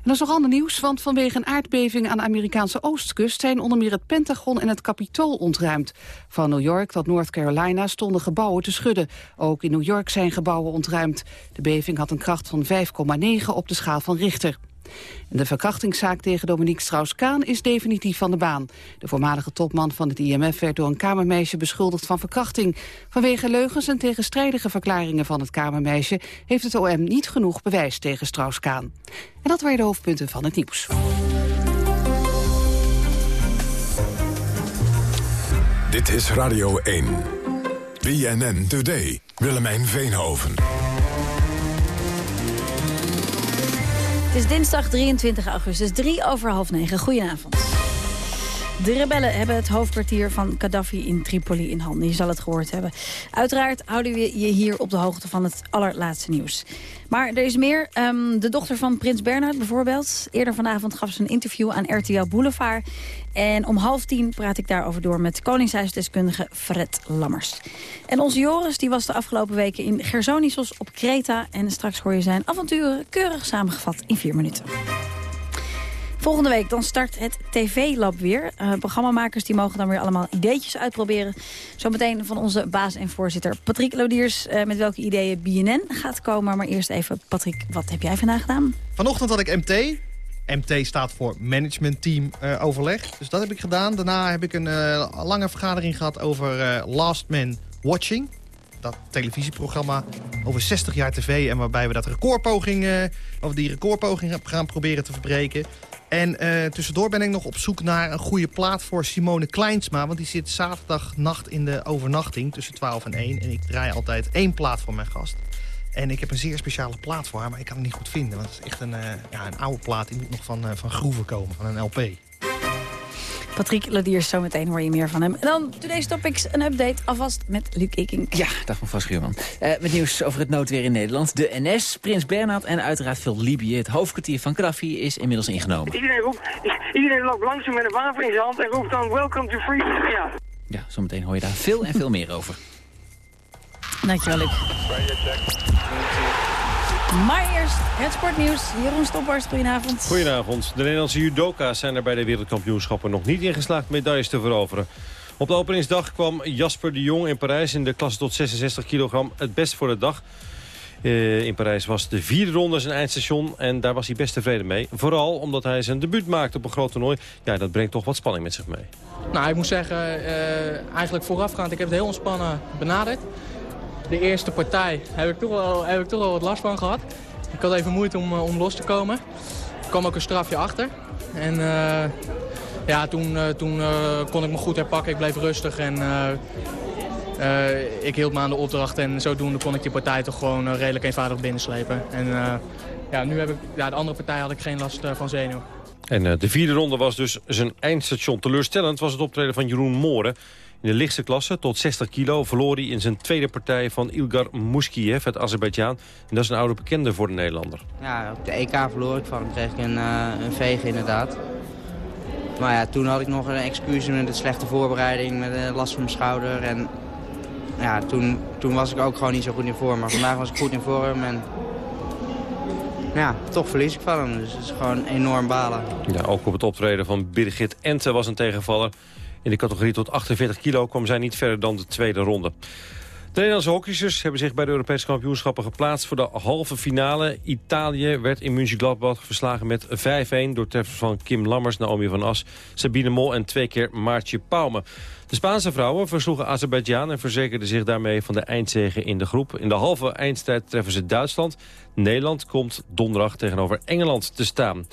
En dat is nog ander nieuws, want vanwege een aardbeving aan de Amerikaanse oostkust zijn onder meer het Pentagon en het Capitool ontruimd. Van New York tot North Carolina stonden gebouwen te schudden. Ook in New York zijn gebouwen ontruimd. De beving had een kracht van 5,9 op de schaal van Richter. De verkrachtingszaak tegen Dominique Strauss-Kaan is definitief van de baan. De voormalige topman van het IMF werd door een kamermeisje beschuldigd van verkrachting. Vanwege leugens en tegenstrijdige verklaringen van het kamermeisje... heeft het OM niet genoeg bewijs tegen Strauss-Kaan. En dat waren de hoofdpunten van het nieuws. Dit is Radio 1. BNN Today. Willemijn Veenhoven. Het is dinsdag 23 augustus, 3 over half 9. Goedenavond. De rebellen hebben het hoofdkwartier van Gaddafi in Tripoli in handen. Je zal het gehoord hebben. Uiteraard houden we je hier op de hoogte van het allerlaatste nieuws. Maar er is meer. Um, de dochter van prins Bernhard bijvoorbeeld. Eerder vanavond gaf ze een interview aan RTL Boulevard. En om half tien praat ik daarover door met koningshuisdeskundige Fred Lammers. En onze Joris die was de afgelopen weken in Gersonisos op Kreta. En straks hoor je zijn avonturen keurig samengevat in vier minuten. Volgende week dan start het TV-lab weer. Uh, programmamakers die mogen dan weer allemaal ideetjes uitproberen. Zometeen van onze baas en voorzitter Patrick Lodiers... Uh, met welke ideeën BNN gaat komen. Maar eerst even, Patrick, wat heb jij vandaag gedaan? Vanochtend had ik MT. MT staat voor Management Team uh, Overleg. Dus dat heb ik gedaan. Daarna heb ik een lange vergadering gehad over Last Man Watching dat televisieprogramma over 60 jaar tv... en waarbij we dat recordpoging, of die recordpoging gaan proberen te verbreken. En uh, tussendoor ben ik nog op zoek naar een goede plaat voor Simone Kleinsma... want die zit zaterdagnacht in de overnachting tussen 12 en 1. En ik draai altijd één plaat voor mijn gast. En ik heb een zeer speciale plaat voor haar, maar ik kan het niet goed vinden. Want het is echt een, uh, ja, een oude plaat, die moet nog van, van groeven komen, van een LP. Patrick Ladiers, zometeen hoor je meer van hem. En dan Today's Topics, een update alvast met Luc Eking. Ja, dag mevrouw Schuurman. Uh, met nieuws over het noodweer in Nederland. De NS, Prins Bernhard en uiteraard veel Libië. Het hoofdkwartier van Gaddafi is inmiddels ingenomen. Iedereen, roept, iedereen loopt langzaam met een wapen in zijn hand en roept dan welcome to freedom. Ja, ja zometeen hoor je daar veel en veel meer over. Dankjewel, Luc. Maar eerst het sportnieuws. Jeroen Stoppers, goedenavond. Goedenavond. De Nederlandse judoka's zijn er bij de wereldkampioenschappen nog niet in geslaagd medailles te veroveren. Op de openingsdag kwam Jasper de Jong in Parijs in de klasse tot 66 kilogram het best voor de dag. Uh, in Parijs was de vierde ronde zijn eindstation en daar was hij best tevreden mee. Vooral omdat hij zijn debuut maakte op een groot toernooi. Ja, dat brengt toch wat spanning met zich mee. Nou, ik moet zeggen, uh, eigenlijk voorafgaand, ik heb het heel ontspannen benaderd de eerste partij heb ik, toch wel, heb ik toch wel wat last van gehad. Ik had even moeite om, eh, om los te komen. Er kwam ook een strafje achter. En uh, ja, toen, uh, toen kon ik me goed herpakken. Ik bleef rustig en ik hield me aan de opdracht. En zodoende kon ik die partij toch gewoon redelijk eenvoudig binnenslepen. En ja, nu heb ik, ja, de andere partij had ik geen last van zenuw. En de vierde ronde was dus zijn eindstation. Teleurstellend was het optreden van Jeroen Mooren. In de lichtste klasse, tot 60 kilo, verloor hij in zijn tweede partij van Ilgar Muskiev uit Azerbeidzjan. En dat is een oude bekende voor de Nederlander. Ja, op de EK verloor ik van hem. kreeg ik een, uh, een veeg inderdaad. Maar ja, toen had ik nog een excuus met een slechte voorbereiding, met een last van mijn schouder. En ja, toen, toen was ik ook gewoon niet zo goed in vorm. Maar vandaag was ik goed in vorm en ja, toch verlies ik van hem. Dus het is gewoon enorm balen. Ja, ook op het optreden van Birgit Ente was een tegenvaller. In de categorie tot 48 kilo kwam zij niet verder dan de tweede ronde. De Nederlandse hockeysters hebben zich bij de Europese kampioenschappen geplaatst voor de halve finale. Italië werd in München-Gladbach verslagen met 5-1 door treffers van Kim Lammers, Naomi van As, Sabine Mol en twee keer Maartje Pauwme. De Spaanse vrouwen versloegen Azerbeidzjan en verzekerden zich daarmee van de eindzegen in de groep. In de halve eindstrijd treffen ze Duitsland. Nederland komt donderdag tegenover Engeland te staan.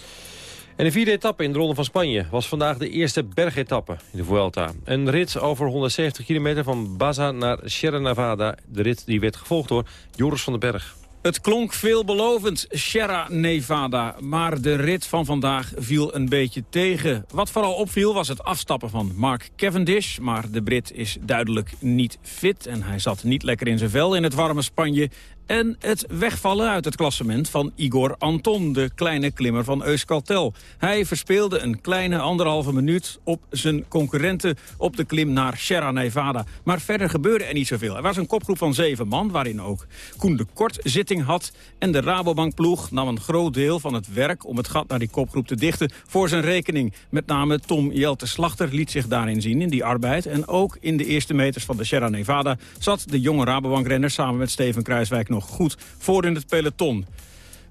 En de vierde etappe in de Ronde van Spanje was vandaag de eerste bergetappe in de Vuelta. Een rit over 170 kilometer van Baza naar Sierra Nevada. De rit die werd gevolgd door Joris van den Berg. Het klonk veelbelovend, Sierra Nevada. Maar de rit van vandaag viel een beetje tegen. Wat vooral opviel was het afstappen van Mark Cavendish. Maar de Brit is duidelijk niet fit en hij zat niet lekker in zijn vel in het warme Spanje. En het wegvallen uit het klassement van Igor Anton, de kleine klimmer van Euskaltel. Hij verspeelde een kleine anderhalve minuut op zijn concurrenten op de klim naar Sierra Nevada. Maar verder gebeurde er niet zoveel. Er was een kopgroep van zeven man, waarin ook Koen de Kort zitting had. En de Rabobankploeg nam een groot deel van het werk om het gat naar die kopgroep te dichten voor zijn rekening. Met name Tom Jelte Slachter liet zich daarin zien, in die arbeid. En ook in de eerste meters van de Sierra Nevada zat de jonge Rabobankrenner samen met Steven Kruiswijk nog goed voor in het peloton.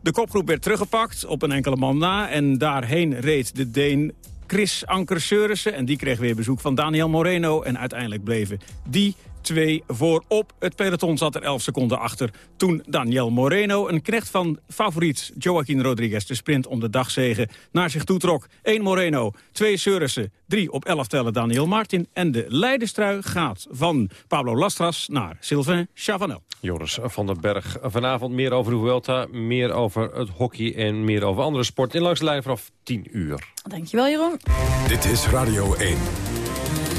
De kopgroep werd teruggepakt op een enkele man na. En daarheen reed de Deen Chris Anker Seurissen. En die kreeg weer bezoek van Daniel Moreno. En uiteindelijk bleven die twee voorop. Het peloton zat er 11 seconden achter toen Daniel Moreno... een knecht van favoriet Joaquin Rodriguez... de sprint om de dagzegen naar zich toe trok. 1 Moreno, 2 Seurissen, 3 op 11 tellen Daniel Martin... en de leidestrui gaat van Pablo Lastras naar Sylvain Chavanel. Joris van den Berg. Vanavond meer over de Vuelta, meer over het hockey... en meer over andere sport in langs de lijn vanaf 10 uur. Dankjewel, Jeroen. Dit is Radio 1.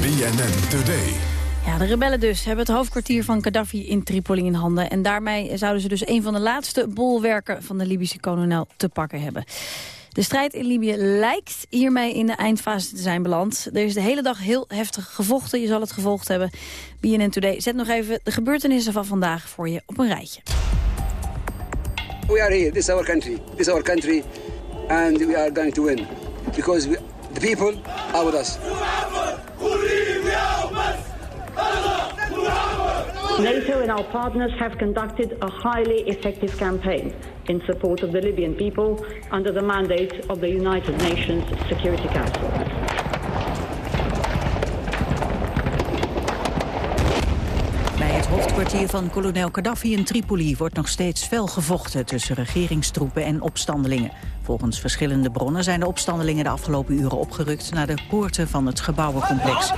BNN Today. Ja, de rebellen dus hebben het hoofdkwartier van Gaddafi in Tripoli in handen. En daarmee zouden ze dus een van de laatste bolwerken van de Libische kolonel te pakken hebben. De strijd in Libië lijkt hiermee in de eindfase te zijn beland. Er is de hele dag heel heftig gevochten. Je zal het gevolgd hebben. BNN Today zet nog even de gebeurtenissen van vandaag voor je op een rijtje. We are here. This is our country. This is our country. And we are going to win. because we, the people are with us. NATO and our partners have conducted a highly effective campaign in support of the Libyan people under the mandate of the United Nations Security Council. Bij het hoofdkwartier van kolonel Gaddafi in Tripoli wordt nog steeds fel gevochten tussen regeringstroepen en opstandelingen. Volgens verschillende bronnen zijn de opstandelingen de afgelopen uren opgerukt naar de poorten van het gebouwencomplex.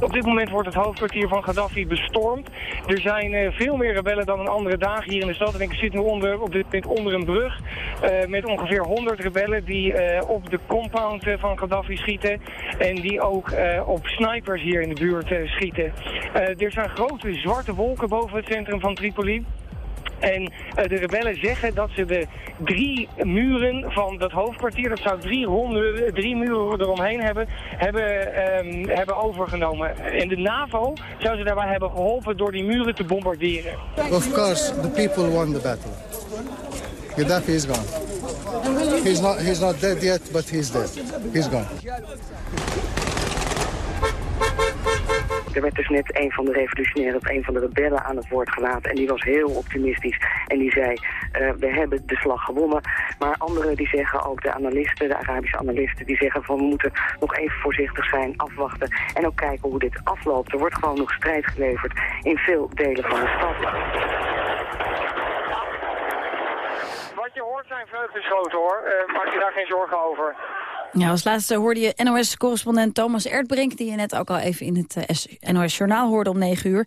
Op dit moment wordt het hoofdkwartier van Gaddafi bestormd. Er zijn uh, veel meer rebellen dan een andere dagen hier in de stad. En ik zit nu onder, op dit moment onder een brug uh, met ongeveer 100 rebellen die uh, op de compound van Gaddafi schieten. En die ook op snipers hier in de buurt schieten. er zijn grote zwarte wolken boven het centrum van Tripoli. En uh, de rebellen zeggen dat ze de drie muren van dat hoofdkwartier, dat zou drie, drie muren eromheen hebben, hebben, um, hebben overgenomen. En de NAVO zou ze daarbij hebben geholpen door die muren te bombarderen. Of course, the people won the battle. Gaddafi is gone. He's not, he's not dead yet, but he's dead. He's gone. Er werd dus net een van de revolutionairen of een van de rebellen aan het woord gelaten. En die was heel optimistisch. En die zei, uh, we hebben de slag gewonnen. Maar anderen die zeggen, ook de analisten, de Arabische analisten... die zeggen van we moeten nog even voorzichtig zijn, afwachten. En ook kijken hoe dit afloopt. Er wordt gewoon nog strijd geleverd in veel delen van de stad. Wat je hoort zijn vreugdeschoten hoor. Uh, maak je daar geen zorgen over. Ja, als laatste hoorde je NOS-correspondent Thomas Erdbrink... die je net ook al even in het uh, NOS-journaal hoorde om 9 uur.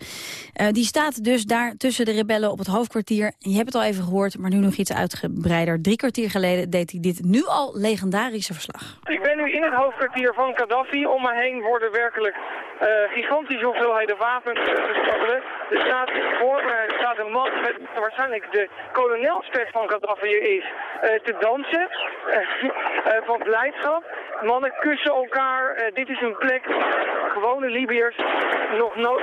Uh, die staat dus daar tussen de rebellen op het hoofdkwartier. Je hebt het al even gehoord, maar nu nog iets uitgebreider. Drie kwartier geleden deed hij dit nu al legendarische verslag. Ik ben nu in het hoofdkwartier van Gaddafi. Om me heen worden werkelijk uh, gigantische hoeveelheden wapens gestolen. Er staat voor me staat een man met waarschijnlijk de kolonelspet van Gaddafi is te dansen. van blijdschap. Mannen kussen elkaar. Uh, dit is een plek. Gewone Libiërs nog, no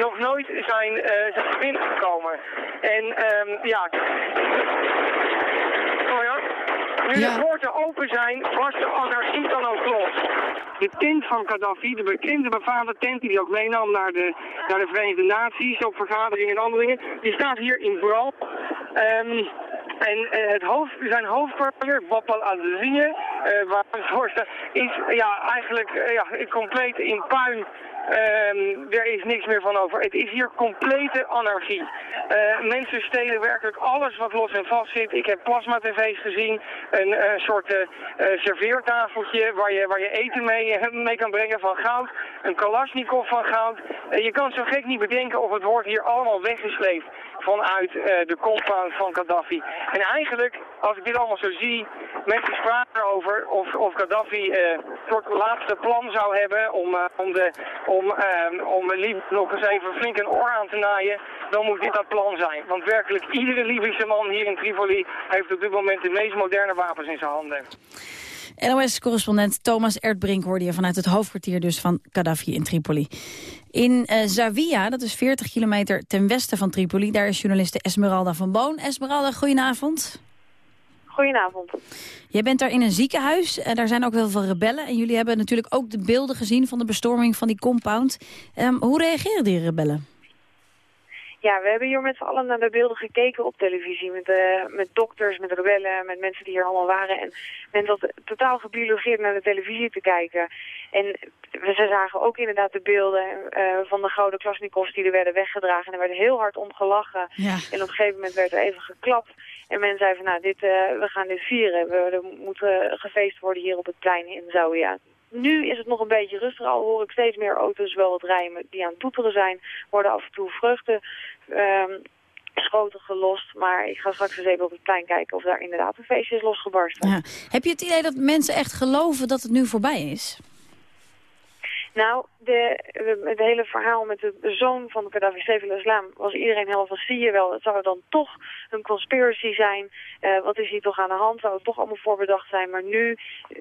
nog nooit zijn, uh, zijn binnengekomen. En um, ja. Oh ja. Nu ja. de poorten open zijn, was de anarchie dan ook los. De tent van Gaddafi, de bekende befaamde tent die hij ook meenam naar de, naar de Verenigde Naties op vergaderingen en andere dingen, die staat hier in brand. Um, en uh, het hoofd, zijn hoofdkwartier, Bapal al-Ziyeh, uh, waar het staat, is ja, eigenlijk ja, compleet in puin. Um, er is niks meer van over. Het is hier complete anarchie. Mensen stelen werkelijk alles wat los en vast zit. Ik heb plasma-tv's gezien, een soort serveertafeltje waar je, waar je eten mee, mee kan brengen van goud. Een kalasjnikov van goud. je kan zo gek niet bedenken of het wordt hier allemaal weggesleept vanuit de compound van Gaddafi. En eigenlijk, als ik dit allemaal zo zie, mensen spraken erover of, of Gaddafi een soort laatste plan zou hebben om, om de om, uh, om nog eens even flink een oor aan te naaien, dan moet dit dat plan zijn. Want werkelijk iedere Libische man hier in Tripoli heeft op dit moment de meest moderne wapens in zijn handen. NOS-correspondent Thomas Erdbrink hoorde je vanuit het hoofdkwartier dus van Gaddafi in Tripoli. In uh, Zawiya, dat is 40 kilometer ten westen van Tripoli, daar is journaliste Esmeralda van Boon. Esmeralda, goedenavond. Goedenavond. Jij bent daar in een ziekenhuis. En daar zijn ook heel veel rebellen. En jullie hebben natuurlijk ook de beelden gezien van de bestorming van die compound. Um, hoe reageren die rebellen? Ja, we hebben hier met z'n allen naar de beelden gekeken op televisie. Met, uh, met dokters, met rebellen, met mensen die hier allemaal waren. En men zat totaal gebiologeerd naar de televisie te kijken. En we zagen ook inderdaad de beelden uh, van de gouden Klasnikovs die er werden weggedragen. En er werd heel hard om gelachen. Ja. En op een gegeven moment werd er even geklapt. En men zei van, nou, dit, uh, we gaan dit vieren. We, er moet gefeest worden hier op het plein in Zawiya. Nu is het nog een beetje rustig. Al hoor ik steeds meer auto's wel wat rijden die aan het toeteren zijn. Worden af en toe vruchten um, schoten gelost. Maar ik ga straks eens even op het plein kijken of daar inderdaad een feestje is losgebarsten. Ja. Heb je het idee dat mensen echt geloven dat het nu voorbij is? Nou, de, het hele verhaal met de zoon van Gaddafi, Saif al-Islam, was iedereen helemaal van, zie je wel, het zou er dan toch een conspiracy zijn. Uh, wat is hier toch aan de hand? Zou het toch allemaal voorbedacht zijn? Maar nu,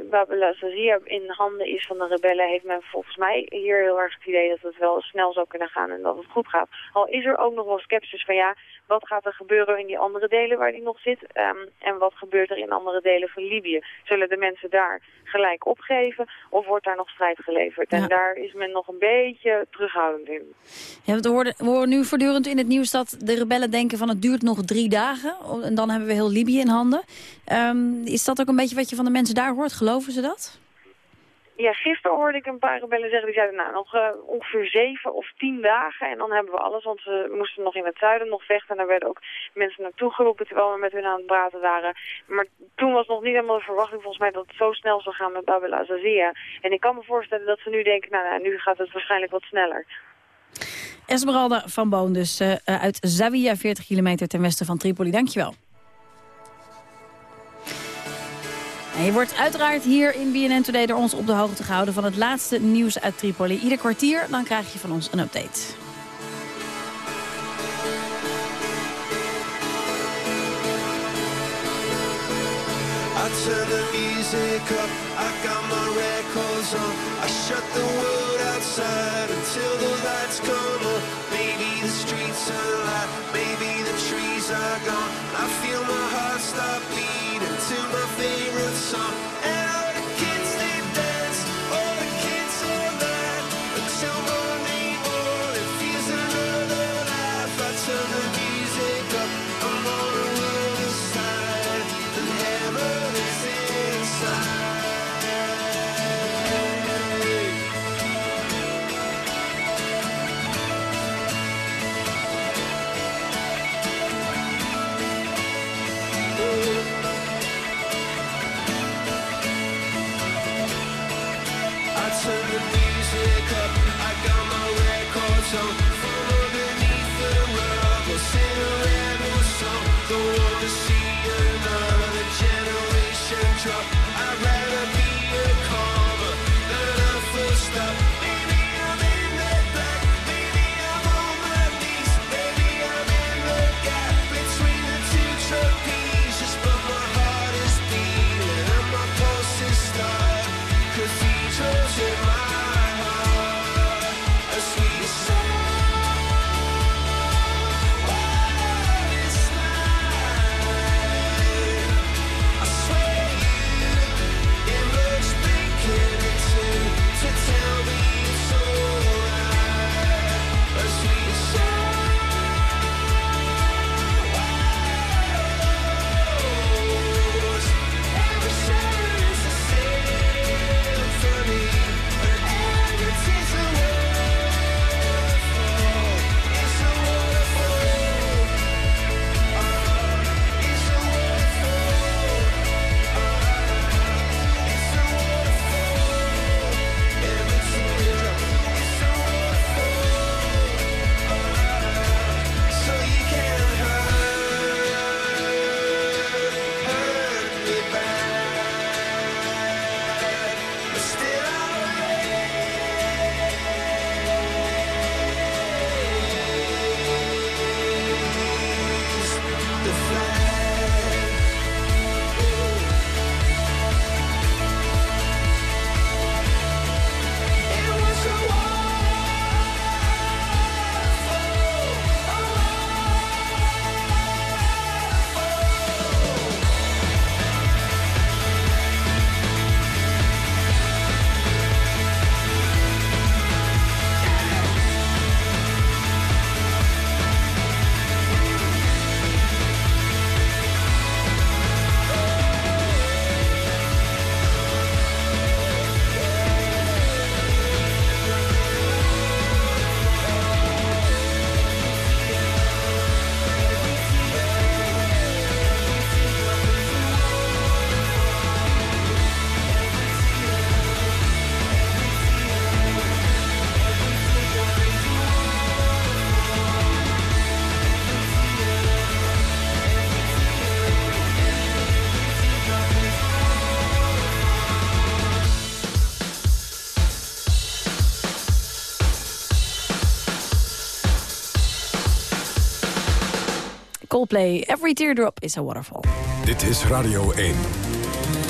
Babel Zazia in handen is van de rebellen, heeft men volgens mij hier heel erg het idee dat het wel snel zou kunnen gaan en dat het goed gaat. Al is er ook nog wel sceptisch van, ja, wat gaat er gebeuren in die andere delen waar die nog zit? Um, en wat gebeurt er in andere delen van Libië? Zullen de mensen daar gelijk opgeven of wordt daar nog strijd geleverd? En daar is men nog een beetje terughoudend in. We, horen, nu voortdurend in het nieuws dat de rebellen denken van het duurt nog drie dagen. En dan hebben we heel Libië in handen. Um, is dat ook een beetje wat je van de mensen daar hoort? Geloven ze dat? Ja, gisteren hoorde ik een paar rebellen zeggen, die zeiden nou nog uh, ongeveer zeven of tien dagen en dan hebben we alles, want ze moesten nog in het zuiden nog vechten en daar werden ook mensen naartoe geroepen terwijl we met hun aan het praten waren. Maar toen was nog niet helemaal de verwachting volgens mij dat het zo snel zou gaan met Babel Azazia. En ik kan me voorstellen dat ze nu denken, nou, nou nu gaat het waarschijnlijk wat sneller. Esmeralda van Boon dus uh, uit Zawiya, 40 kilometer ten westen van Tripoli. Dankjewel. En je wordt uiteraard hier in BNN Today door ons op de hoogte gehouden van het laatste nieuws uit Tripoli. Ieder kwartier dan krijg je van ons een update. Turn the music up, I got my records on I shut the world outside until the lights come on Maybe the streets are alive, maybe the trees are gone Coldplay, Every Teardrop is a Waterfall. Dit is Radio 1.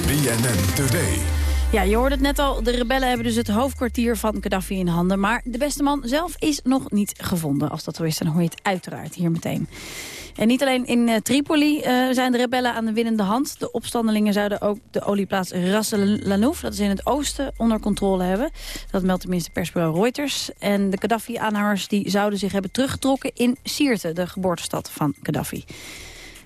BNN Today. Ja, je hoorde het net al. De rebellen hebben dus het hoofdkwartier van Gaddafi in handen. Maar de beste man zelf is nog niet gevonden. Als dat zo is, dan hoor je het uiteraard hier meteen. En niet alleen in uh, Tripoli uh, zijn de rebellen aan de winnende hand. De opstandelingen zouden ook de olieplaats Ras Lanouf, dat is in het oosten, onder controle hebben. Dat meldt tenminste persbureau Reuters. En de Gaddafi-aanhangers zouden zich hebben teruggetrokken in Sirte, de geboortestad van Gaddafi.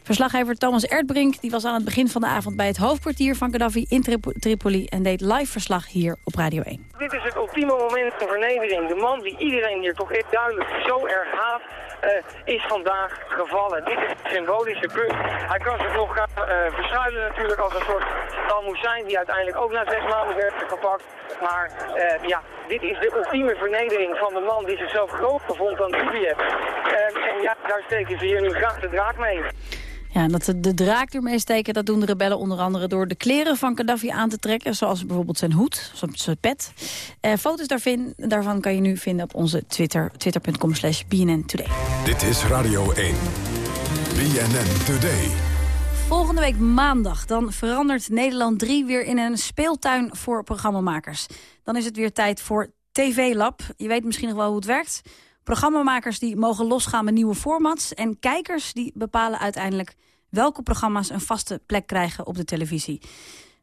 Verslaggever Thomas Erdbrink die was aan het begin van de avond bij het hoofdkwartier van Gaddafi in Tripoli en deed live verslag hier op Radio 1. Dit is het ultieme moment van vernedering. De man die iedereen hier toch echt duidelijk zo erg haat, uh, is vandaag gevallen. Dit is het symbolische punt. Hij kan zich nog gaan uh, verschuilen natuurlijk als een soort Talmoesijn die uiteindelijk ook na zes maanden werd gepakt. Maar uh, ja, dit is de ultieme vernedering van de man die zichzelf groter vond dan Libië. en ja, daar steken ze hier nu graag de draak mee. Ja, dat ze de draak ermee steken, dat doen de rebellen onder andere door de kleren van Gaddafi aan te trekken. Zoals bijvoorbeeld zijn hoed, zijn pet. Eh, foto's daarvan, daarvan kan je nu vinden op onze Twitter, twitter.com slash BNN Today. Dit is Radio 1. BNN Today. Volgende week maandag, dan verandert Nederland 3 weer in een speeltuin voor programmamakers. Dan is het weer tijd voor TV Lab. Je weet misschien nog wel hoe het werkt. Programmamakers die mogen losgaan met nieuwe formats. En kijkers die bepalen uiteindelijk welke programma's een vaste plek krijgen op de televisie.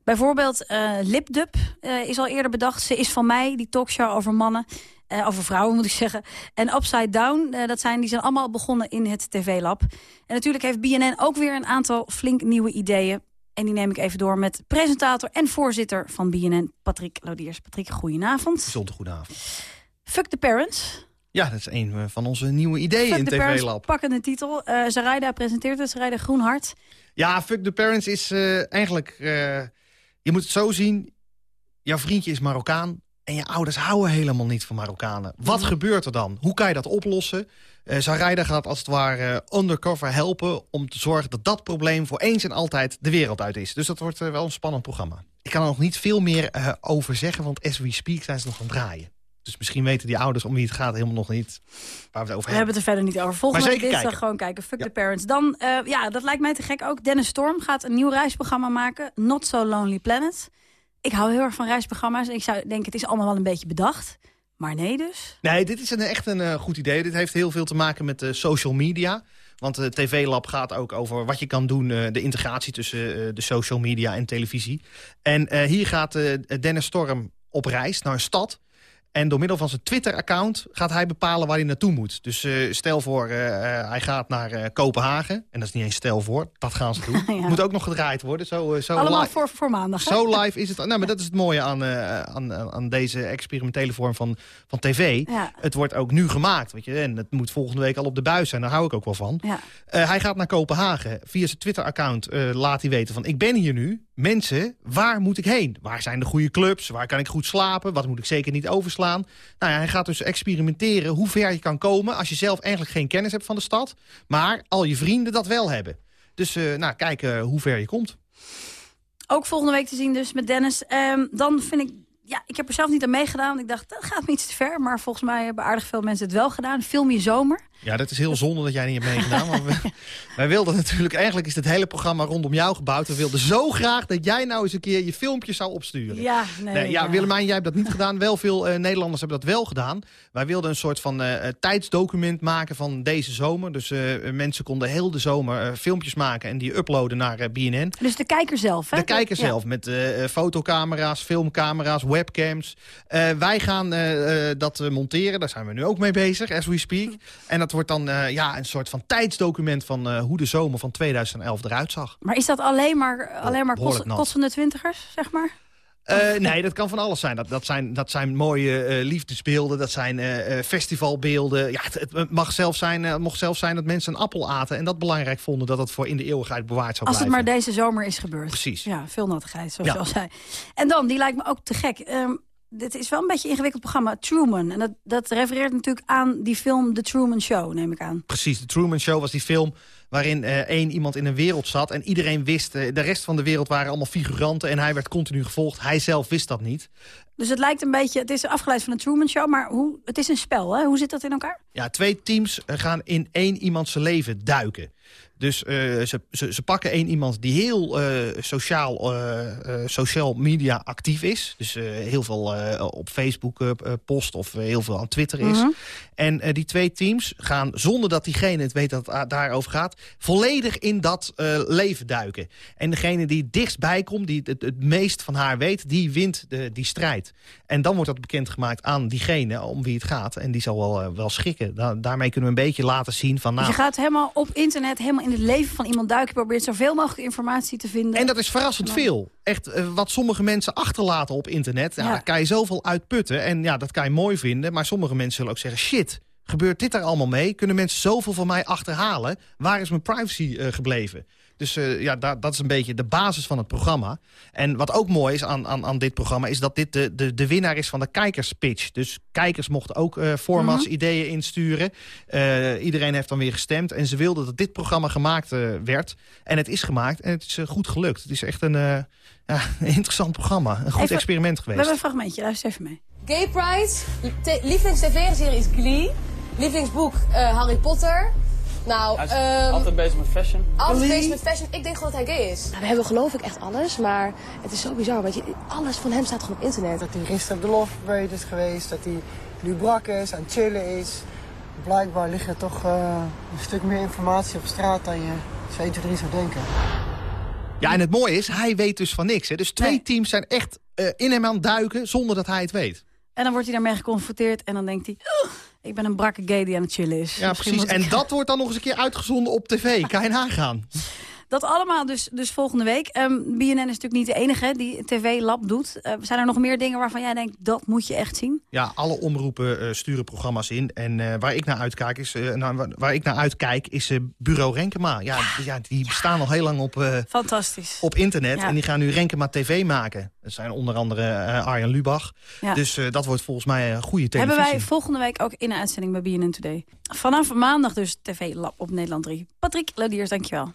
Bijvoorbeeld uh, Lipdub uh, is al eerder bedacht. Ze is van mij, die talkshow over mannen. Uh, over vrouwen moet ik zeggen. En Upside Down, dat zijn, die zijn allemaal begonnen in het TV-lab. En natuurlijk heeft BNN ook weer een aantal flink nieuwe ideeën. En die neem ik even door met presentator en voorzitter van BNN, Patrick Lodiers. Patrick, goedenavond. Bijzonder goedenavond. Fuck the Parents. Ja, dat is een van onze nieuwe ideeën in TV-lab. pakkende titel. Uh, Zarayda presenteert het, Zarayda Groenhart. Ja, Fuck the Parents is uh, eigenlijk... Uh, je moet het zo zien, jouw vriendje is Marokkaan... en je ouders houden helemaal niet van Marokkanen. Wat mm. gebeurt er dan? Hoe kan je dat oplossen? Uh, Zarayda gaat als het ware undercover helpen... om te zorgen dat dat probleem voor eens en altijd de wereld uit is. Dus dat wordt wel een spannend programma. Ik kan er nog niet veel meer over zeggen, want as we speak zijn ze nog aan het draaien. Dus misschien weten die ouders om wie het gaat helemaal nog niet waar we het over hebben. We hebben het er verder niet over. Volgende week dinsdag gewoon kijken. Fuck the parents. Dan, uh, ja, dat lijkt mij te gek ook. Dennis Storm gaat een nieuw reisprogramma maken. Not So Lonely Planet. Ik hou heel erg van reisprogramma's. Ik zou denken, het is allemaal wel een beetje bedacht. Maar nee dus? Nee, dit is een, echt een uh, goed idee. Dit heeft heel veel te maken met uh, social media. Want de TV-lab gaat ook over wat je kan doen... De integratie tussen de social media en televisie. En hier gaat Dennis Storm op reis naar een stad... En door middel van zijn Twitter-account gaat hij bepalen waar hij naartoe moet. Dus uh, stel voor, uh, uh, hij gaat naar Kopenhagen. En dat is niet eens stel voor, dat gaan ze doen. ja. Moet ook nog gedraaid worden. Zo, zo Allemaal voor, voor maandag. Zo live is het. Nou, maar dat is het mooie aan, aan, aan deze experimentele vorm van, van tv. Ja. Het wordt ook nu gemaakt. Weet je, en het moet volgende week al op de buis zijn. Daar hou ik ook wel van. Ja. hij gaat naar Kopenhagen. Via zijn Twitter-account laat hij weten van... ik ben hier nu. Mensen, waar moet ik heen? Waar zijn de goede clubs? Waar kan ik goed slapen? Wat moet ik zeker niet overslaan? Nou ja, hij gaat dus experimenteren hoe ver je kan komen... als je zelf eigenlijk geen kennis hebt van de stad... maar al je vrienden dat wel hebben. Dus uh, nou, kijken hoe ver je komt. Ook volgende week te zien dus met Dennis. Um, dan vind ik ja, ik heb er zelf niet aan meegedaan. Ik dacht, dat gaat me iets te ver. Maar volgens mij hebben aardig veel mensen het wel gedaan. Film je zomer. Ja, dat is heel zonde dat jij niet hebt meegedaan. We, wij wilden natuurlijk, eigenlijk is het hele programma rondom jou gebouwd. We wilden zo graag dat jij nou eens een keer je filmpjes zou opsturen. Ja, nee, nee ja, ja. Willemijn, jij hebt dat niet gedaan. Wel veel uh, Nederlanders hebben dat wel gedaan. Wij wilden een soort van uh, tijdsdocument maken van deze zomer. Dus uh, mensen konden heel de zomer filmpjes maken en die uploaden naar BNN. Dus de kijker zelf, hè? De kijker ja. zelf, met fotocamera's, filmcamera's, webcams. wij gaan dat monteren, daar zijn we nu ook mee bezig, as we speak. En dat wordt dan uh, ja, een soort van tijdsdocument van uh, hoe de zomer van 2011 eruit zag. Maar is dat alleen maar, alleen maar kost, kostende twintigers, zeg maar? Uh, nee, dat kan van alles zijn. Dat, dat, zijn, dat zijn mooie uh, liefdesbeelden, dat zijn uh, festivalbeelden. Ja, het, het, mag zelf zijn, het mocht zelf zijn dat mensen een appel aten... en dat belangrijk vonden dat het voor in de eeuwigheid bewaard zou Als blijven. Als het maar deze zomer is gebeurd. Precies. Ja, veel nattigheid, zoals ja. je al zei. En dan, die lijkt me ook te gek... Um, dit is wel een beetje een ingewikkeld programma. Truman. En dat, dat refereert natuurlijk aan die film The Truman Show, neem ik aan. Precies, The Truman Show was die film waarin eh, één iemand in een wereld zat... en iedereen wist, eh, de rest van de wereld waren allemaal figuranten... en hij werd continu gevolgd. Hij zelf wist dat niet. Dus het lijkt een beetje, het is afgeleid van de Truman Show, maar hoe, het is een spel, hè? Hoe zit dat in elkaar? Ja, twee teams eh, gaan in één iemands leven duiken. Dus uh, ze, ze, ze, pakken één iemand die heel uh, sociaal, uh, social media actief is. Dus heel veel op Facebook post of heel veel aan Twitter is. Mhm. En die twee teams gaan, zonder dat diegene het weet dat het daarover gaat... volledig in dat leven duiken. En degene die het dichtstbij komt, die het, het meest van haar weet... die wint de, die strijd. En dan wordt dat bekendgemaakt aan diegene om wie het gaat. En die zal wel, wel schikken. Da daarmee kunnen we een beetje laten zien van... Nou, dus je gaat helemaal op internet, helemaal in het leven van iemand duiken... probeert zoveel mogelijk informatie te vinden. En dat is verrassend veel. Echt, uh, wat sommige mensen achterlaten op internet... Ja. daar kan je zoveel uitputten. En ja, dat kan je mooi vinden. Maar sommige mensen zullen ook zeggen... shit, gebeurt dit daar allemaal mee? Kunnen mensen zoveel van mij achterhalen? Waar is mijn privacy uh, gebleven? Dus uh, ja, da dat is een beetje de basis van het programma. En wat ook mooi is aan, aan, aan dit programma... is dat dit de, de, de winnaar is van de kijkerspitch. Dus kijkers mochten ook uh, formats, mm -hmm. ideeën insturen. Uh, iedereen heeft dan weer gestemd. En ze wilden dat dit programma gemaakt werd. En het is gemaakt en het is goed gelukt. Het is echt een, ja, een interessant programma. Een goed even, experiment geweest. We hebben een fragmentje, luister even mee. Gay Pride, lievelings-tv-serie is Glee. Lievelingsboek Harry Potter... Nou, hij um, altijd bezig met fashion. Altijd bezig met fashion. Ik denk gewoon dat hij gay is. Nou, we hebben geloof ik echt alles, maar het is zo bizar. Want je, alles van hem staat gewoon op internet. Dat hij gisteren op de Love Parade is geweest, dat hij nu brak is, aan het chillen is. Blijkbaar ligt er toch uh, een stuk meer informatie op straat dan je 2, 3 zou denken. Ja, en het mooie is, hij weet dus van niks. Hè. Dus twee nee. teams zijn echt uh, in hem aan het duiken zonder dat hij het weet. En dan wordt hij daarmee geconfronteerd en dan denkt hij... Oh, ik ben een brakke gay die aan het chillen is. Ja, Misschien precies. En ik... dat wordt dan nog eens een keer uitgezonden op tv. Kan je nagaan. Dat allemaal dus, dus volgende week. Um, BNN is natuurlijk niet de enige die TV-lab doet. Uh, zijn er nog meer dingen waarvan jij denkt, dat moet je echt zien? Ja, alle omroepen uh, sturen programma's in. En uh, waar, ik naar uitkijk is, nou, waar ik naar uitkijk is Bureau Renkema. Ja, ja, die bestaan al heel lang op, Fantastisch. op internet. Ja. En die gaan nu Renkema TV maken. Dat zijn onder andere Arjan Lubach. Dus dat wordt volgens mij een goede televisie. Hebben wij volgende week ook in de uitzending bij BNN Today. Vanaf maandag dus TV-lab op Nederland 3. Patrick Lodiers, dankjewel.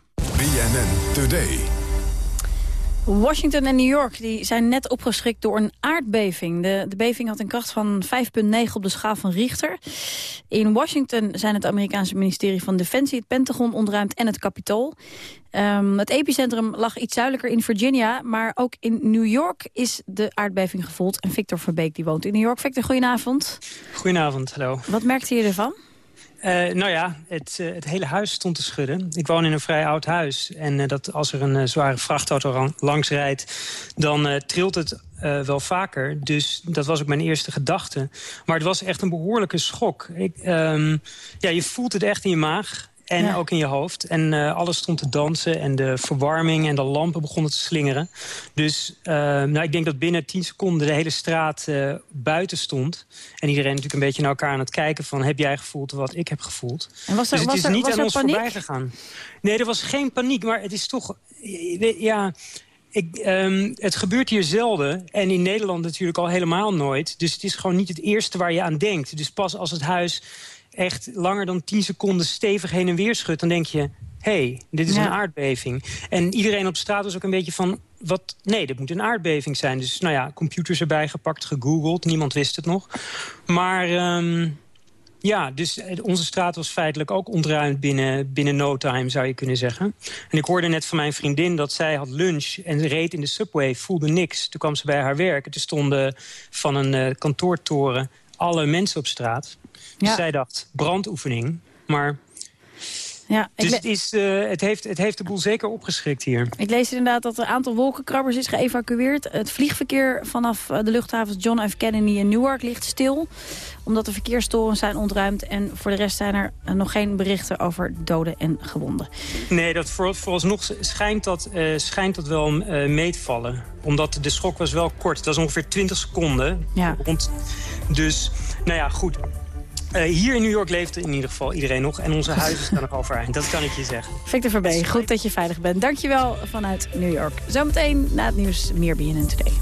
BNN Today. Washington en New York die zijn net opgeschrikt door een aardbeving. De, de beving had een kracht van 5,9 op de schaal van Richter. In Washington zijn het Amerikaanse ministerie van Defensie, het Pentagon ontruimd en het Capitool. Um, het epicentrum lag iets zuidelijker in Virginia, maar ook in New York is de aardbeving gevoeld. En Victor Verbeek die woont in New York. Victor, goedenavond. Goedenavond, hallo. Wat merkte je ervan? Uh, nou ja, het, uh, het, hele huis stond te schudden. Ik woon in een vrij oud huis. En uh, dat als er een zware vrachtauto langs rijdt... dan trilt het wel vaker. Dus dat was ook mijn eerste gedachte. Maar het was echt een behoorlijke schok. Ik, um, ja, je voelt het echt in je maag. En ja. ook in je hoofd. En uh, alles stond te dansen. En de verwarming en de lampen begonnen te slingeren. Dus uh, nou, ik denk dat binnen 10 seconden de hele straat uh, buiten stond. En iedereen natuurlijk een beetje naar elkaar aan het kijken van... heb jij gevoeld wat ik heb gevoeld? En was er, dus het was is er, niet aan ons paniek? voorbij gegaan. Nee, er was geen paniek. Maar het is toch... Ja, ik, um, het gebeurt hier zelden. En in Nederland natuurlijk al helemaal nooit. Dus het is gewoon niet het eerste waar je aan denkt. Dus pas als het huis echt langer dan 10 seconden stevig heen en weer schudt... dan denk je, hé, hey, dit is Ja. een aardbeving. En iedereen op straat was ook een beetje van... Wat, nee, dit moet een aardbeving zijn. Dus nou ja, computers erbij gepakt, gegoogeld. Niemand wist het nog. Maar ehm, ja, dus eh, onze straat was feitelijk ook ontruimd binnen, binnen no time, zou je kunnen zeggen. En ik hoorde net van mijn vriendin dat zij had lunch en reed in de subway, voelde niks. Toen kwam ze bij haar werk en er stonden van een eh, kantoortoren alle mensen op straat. Dus Ja. zij dacht, brandoefening. Maar Ja, dus het, is, eh, het, heeft, het heeft de boel zeker opgeschrikt hier. ik lees inderdaad dat er een aantal wolkenkrabbers is geëvacueerd. Het vliegverkeer vanaf eh, de luchthavens John F. Kennedy en Newark ligt stil. Omdat de verkeerstorens zijn ontruimd. En voor de rest zijn er eh, nog geen berichten over doden en gewonden. Nee, dat voor, vooralsnog schijnt dat, schijnt dat wel eh, mee te vallen. Omdat de schok was wel kort. Het was ongeveer 20 seconden. Ja. Rond, dus, nou ja, goed. Eh, hier in New York leeft in ieder geval iedereen nog. En onze huizen staan nog overeind. Dat kan ik je zeggen. Victor Verbeek, goed dat je veilig bent. Dankjewel vanuit New York. Zometeen na het nieuws meer BNN Today.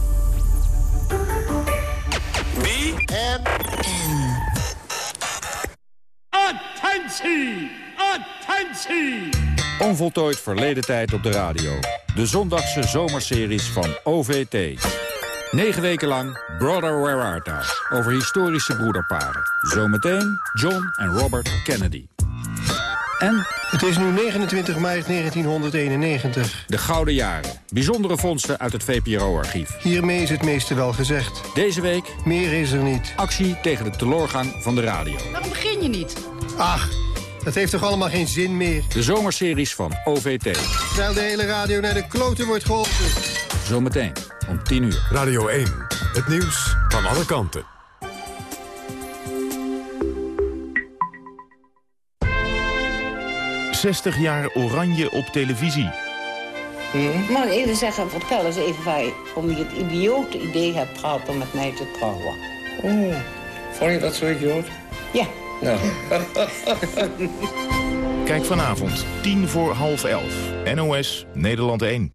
Attentie! Attentie! Onvoltooid verleden tijd op de radio. De zondagse zomerseries van OVT. Negen weken lang Brother Where Art Thou? Over historische broederparen. Zometeen John en Robert Kennedy. En... Het is nu 29 maart 1991. De Gouden Jaren. Bijzondere vondsten uit het VPRO-archief. Hiermee is het meeste wel gezegd. Deze week... Meer is er niet. Actie tegen de teleurgang van de radio. Waarom begin je niet? Ach, dat heeft toch allemaal geen zin meer? De zomerseries van OVT. Terwijl de hele radio naar de kloten wordt geholpen. Zometeen om 10 uur. Radio 1. Het nieuws van alle kanten. ...60 jaar oranje op televisie. Hm? Maar even zeggen, vertel eens even waar je, om je het idiote idee hebt gehad om met mij te trouwen. Oh, vond je dat zo idioot? Ja. Nou. Kijk vanavond, 10 voor half 11. NOS, Nederland 1.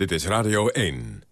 Dit is Radio 1.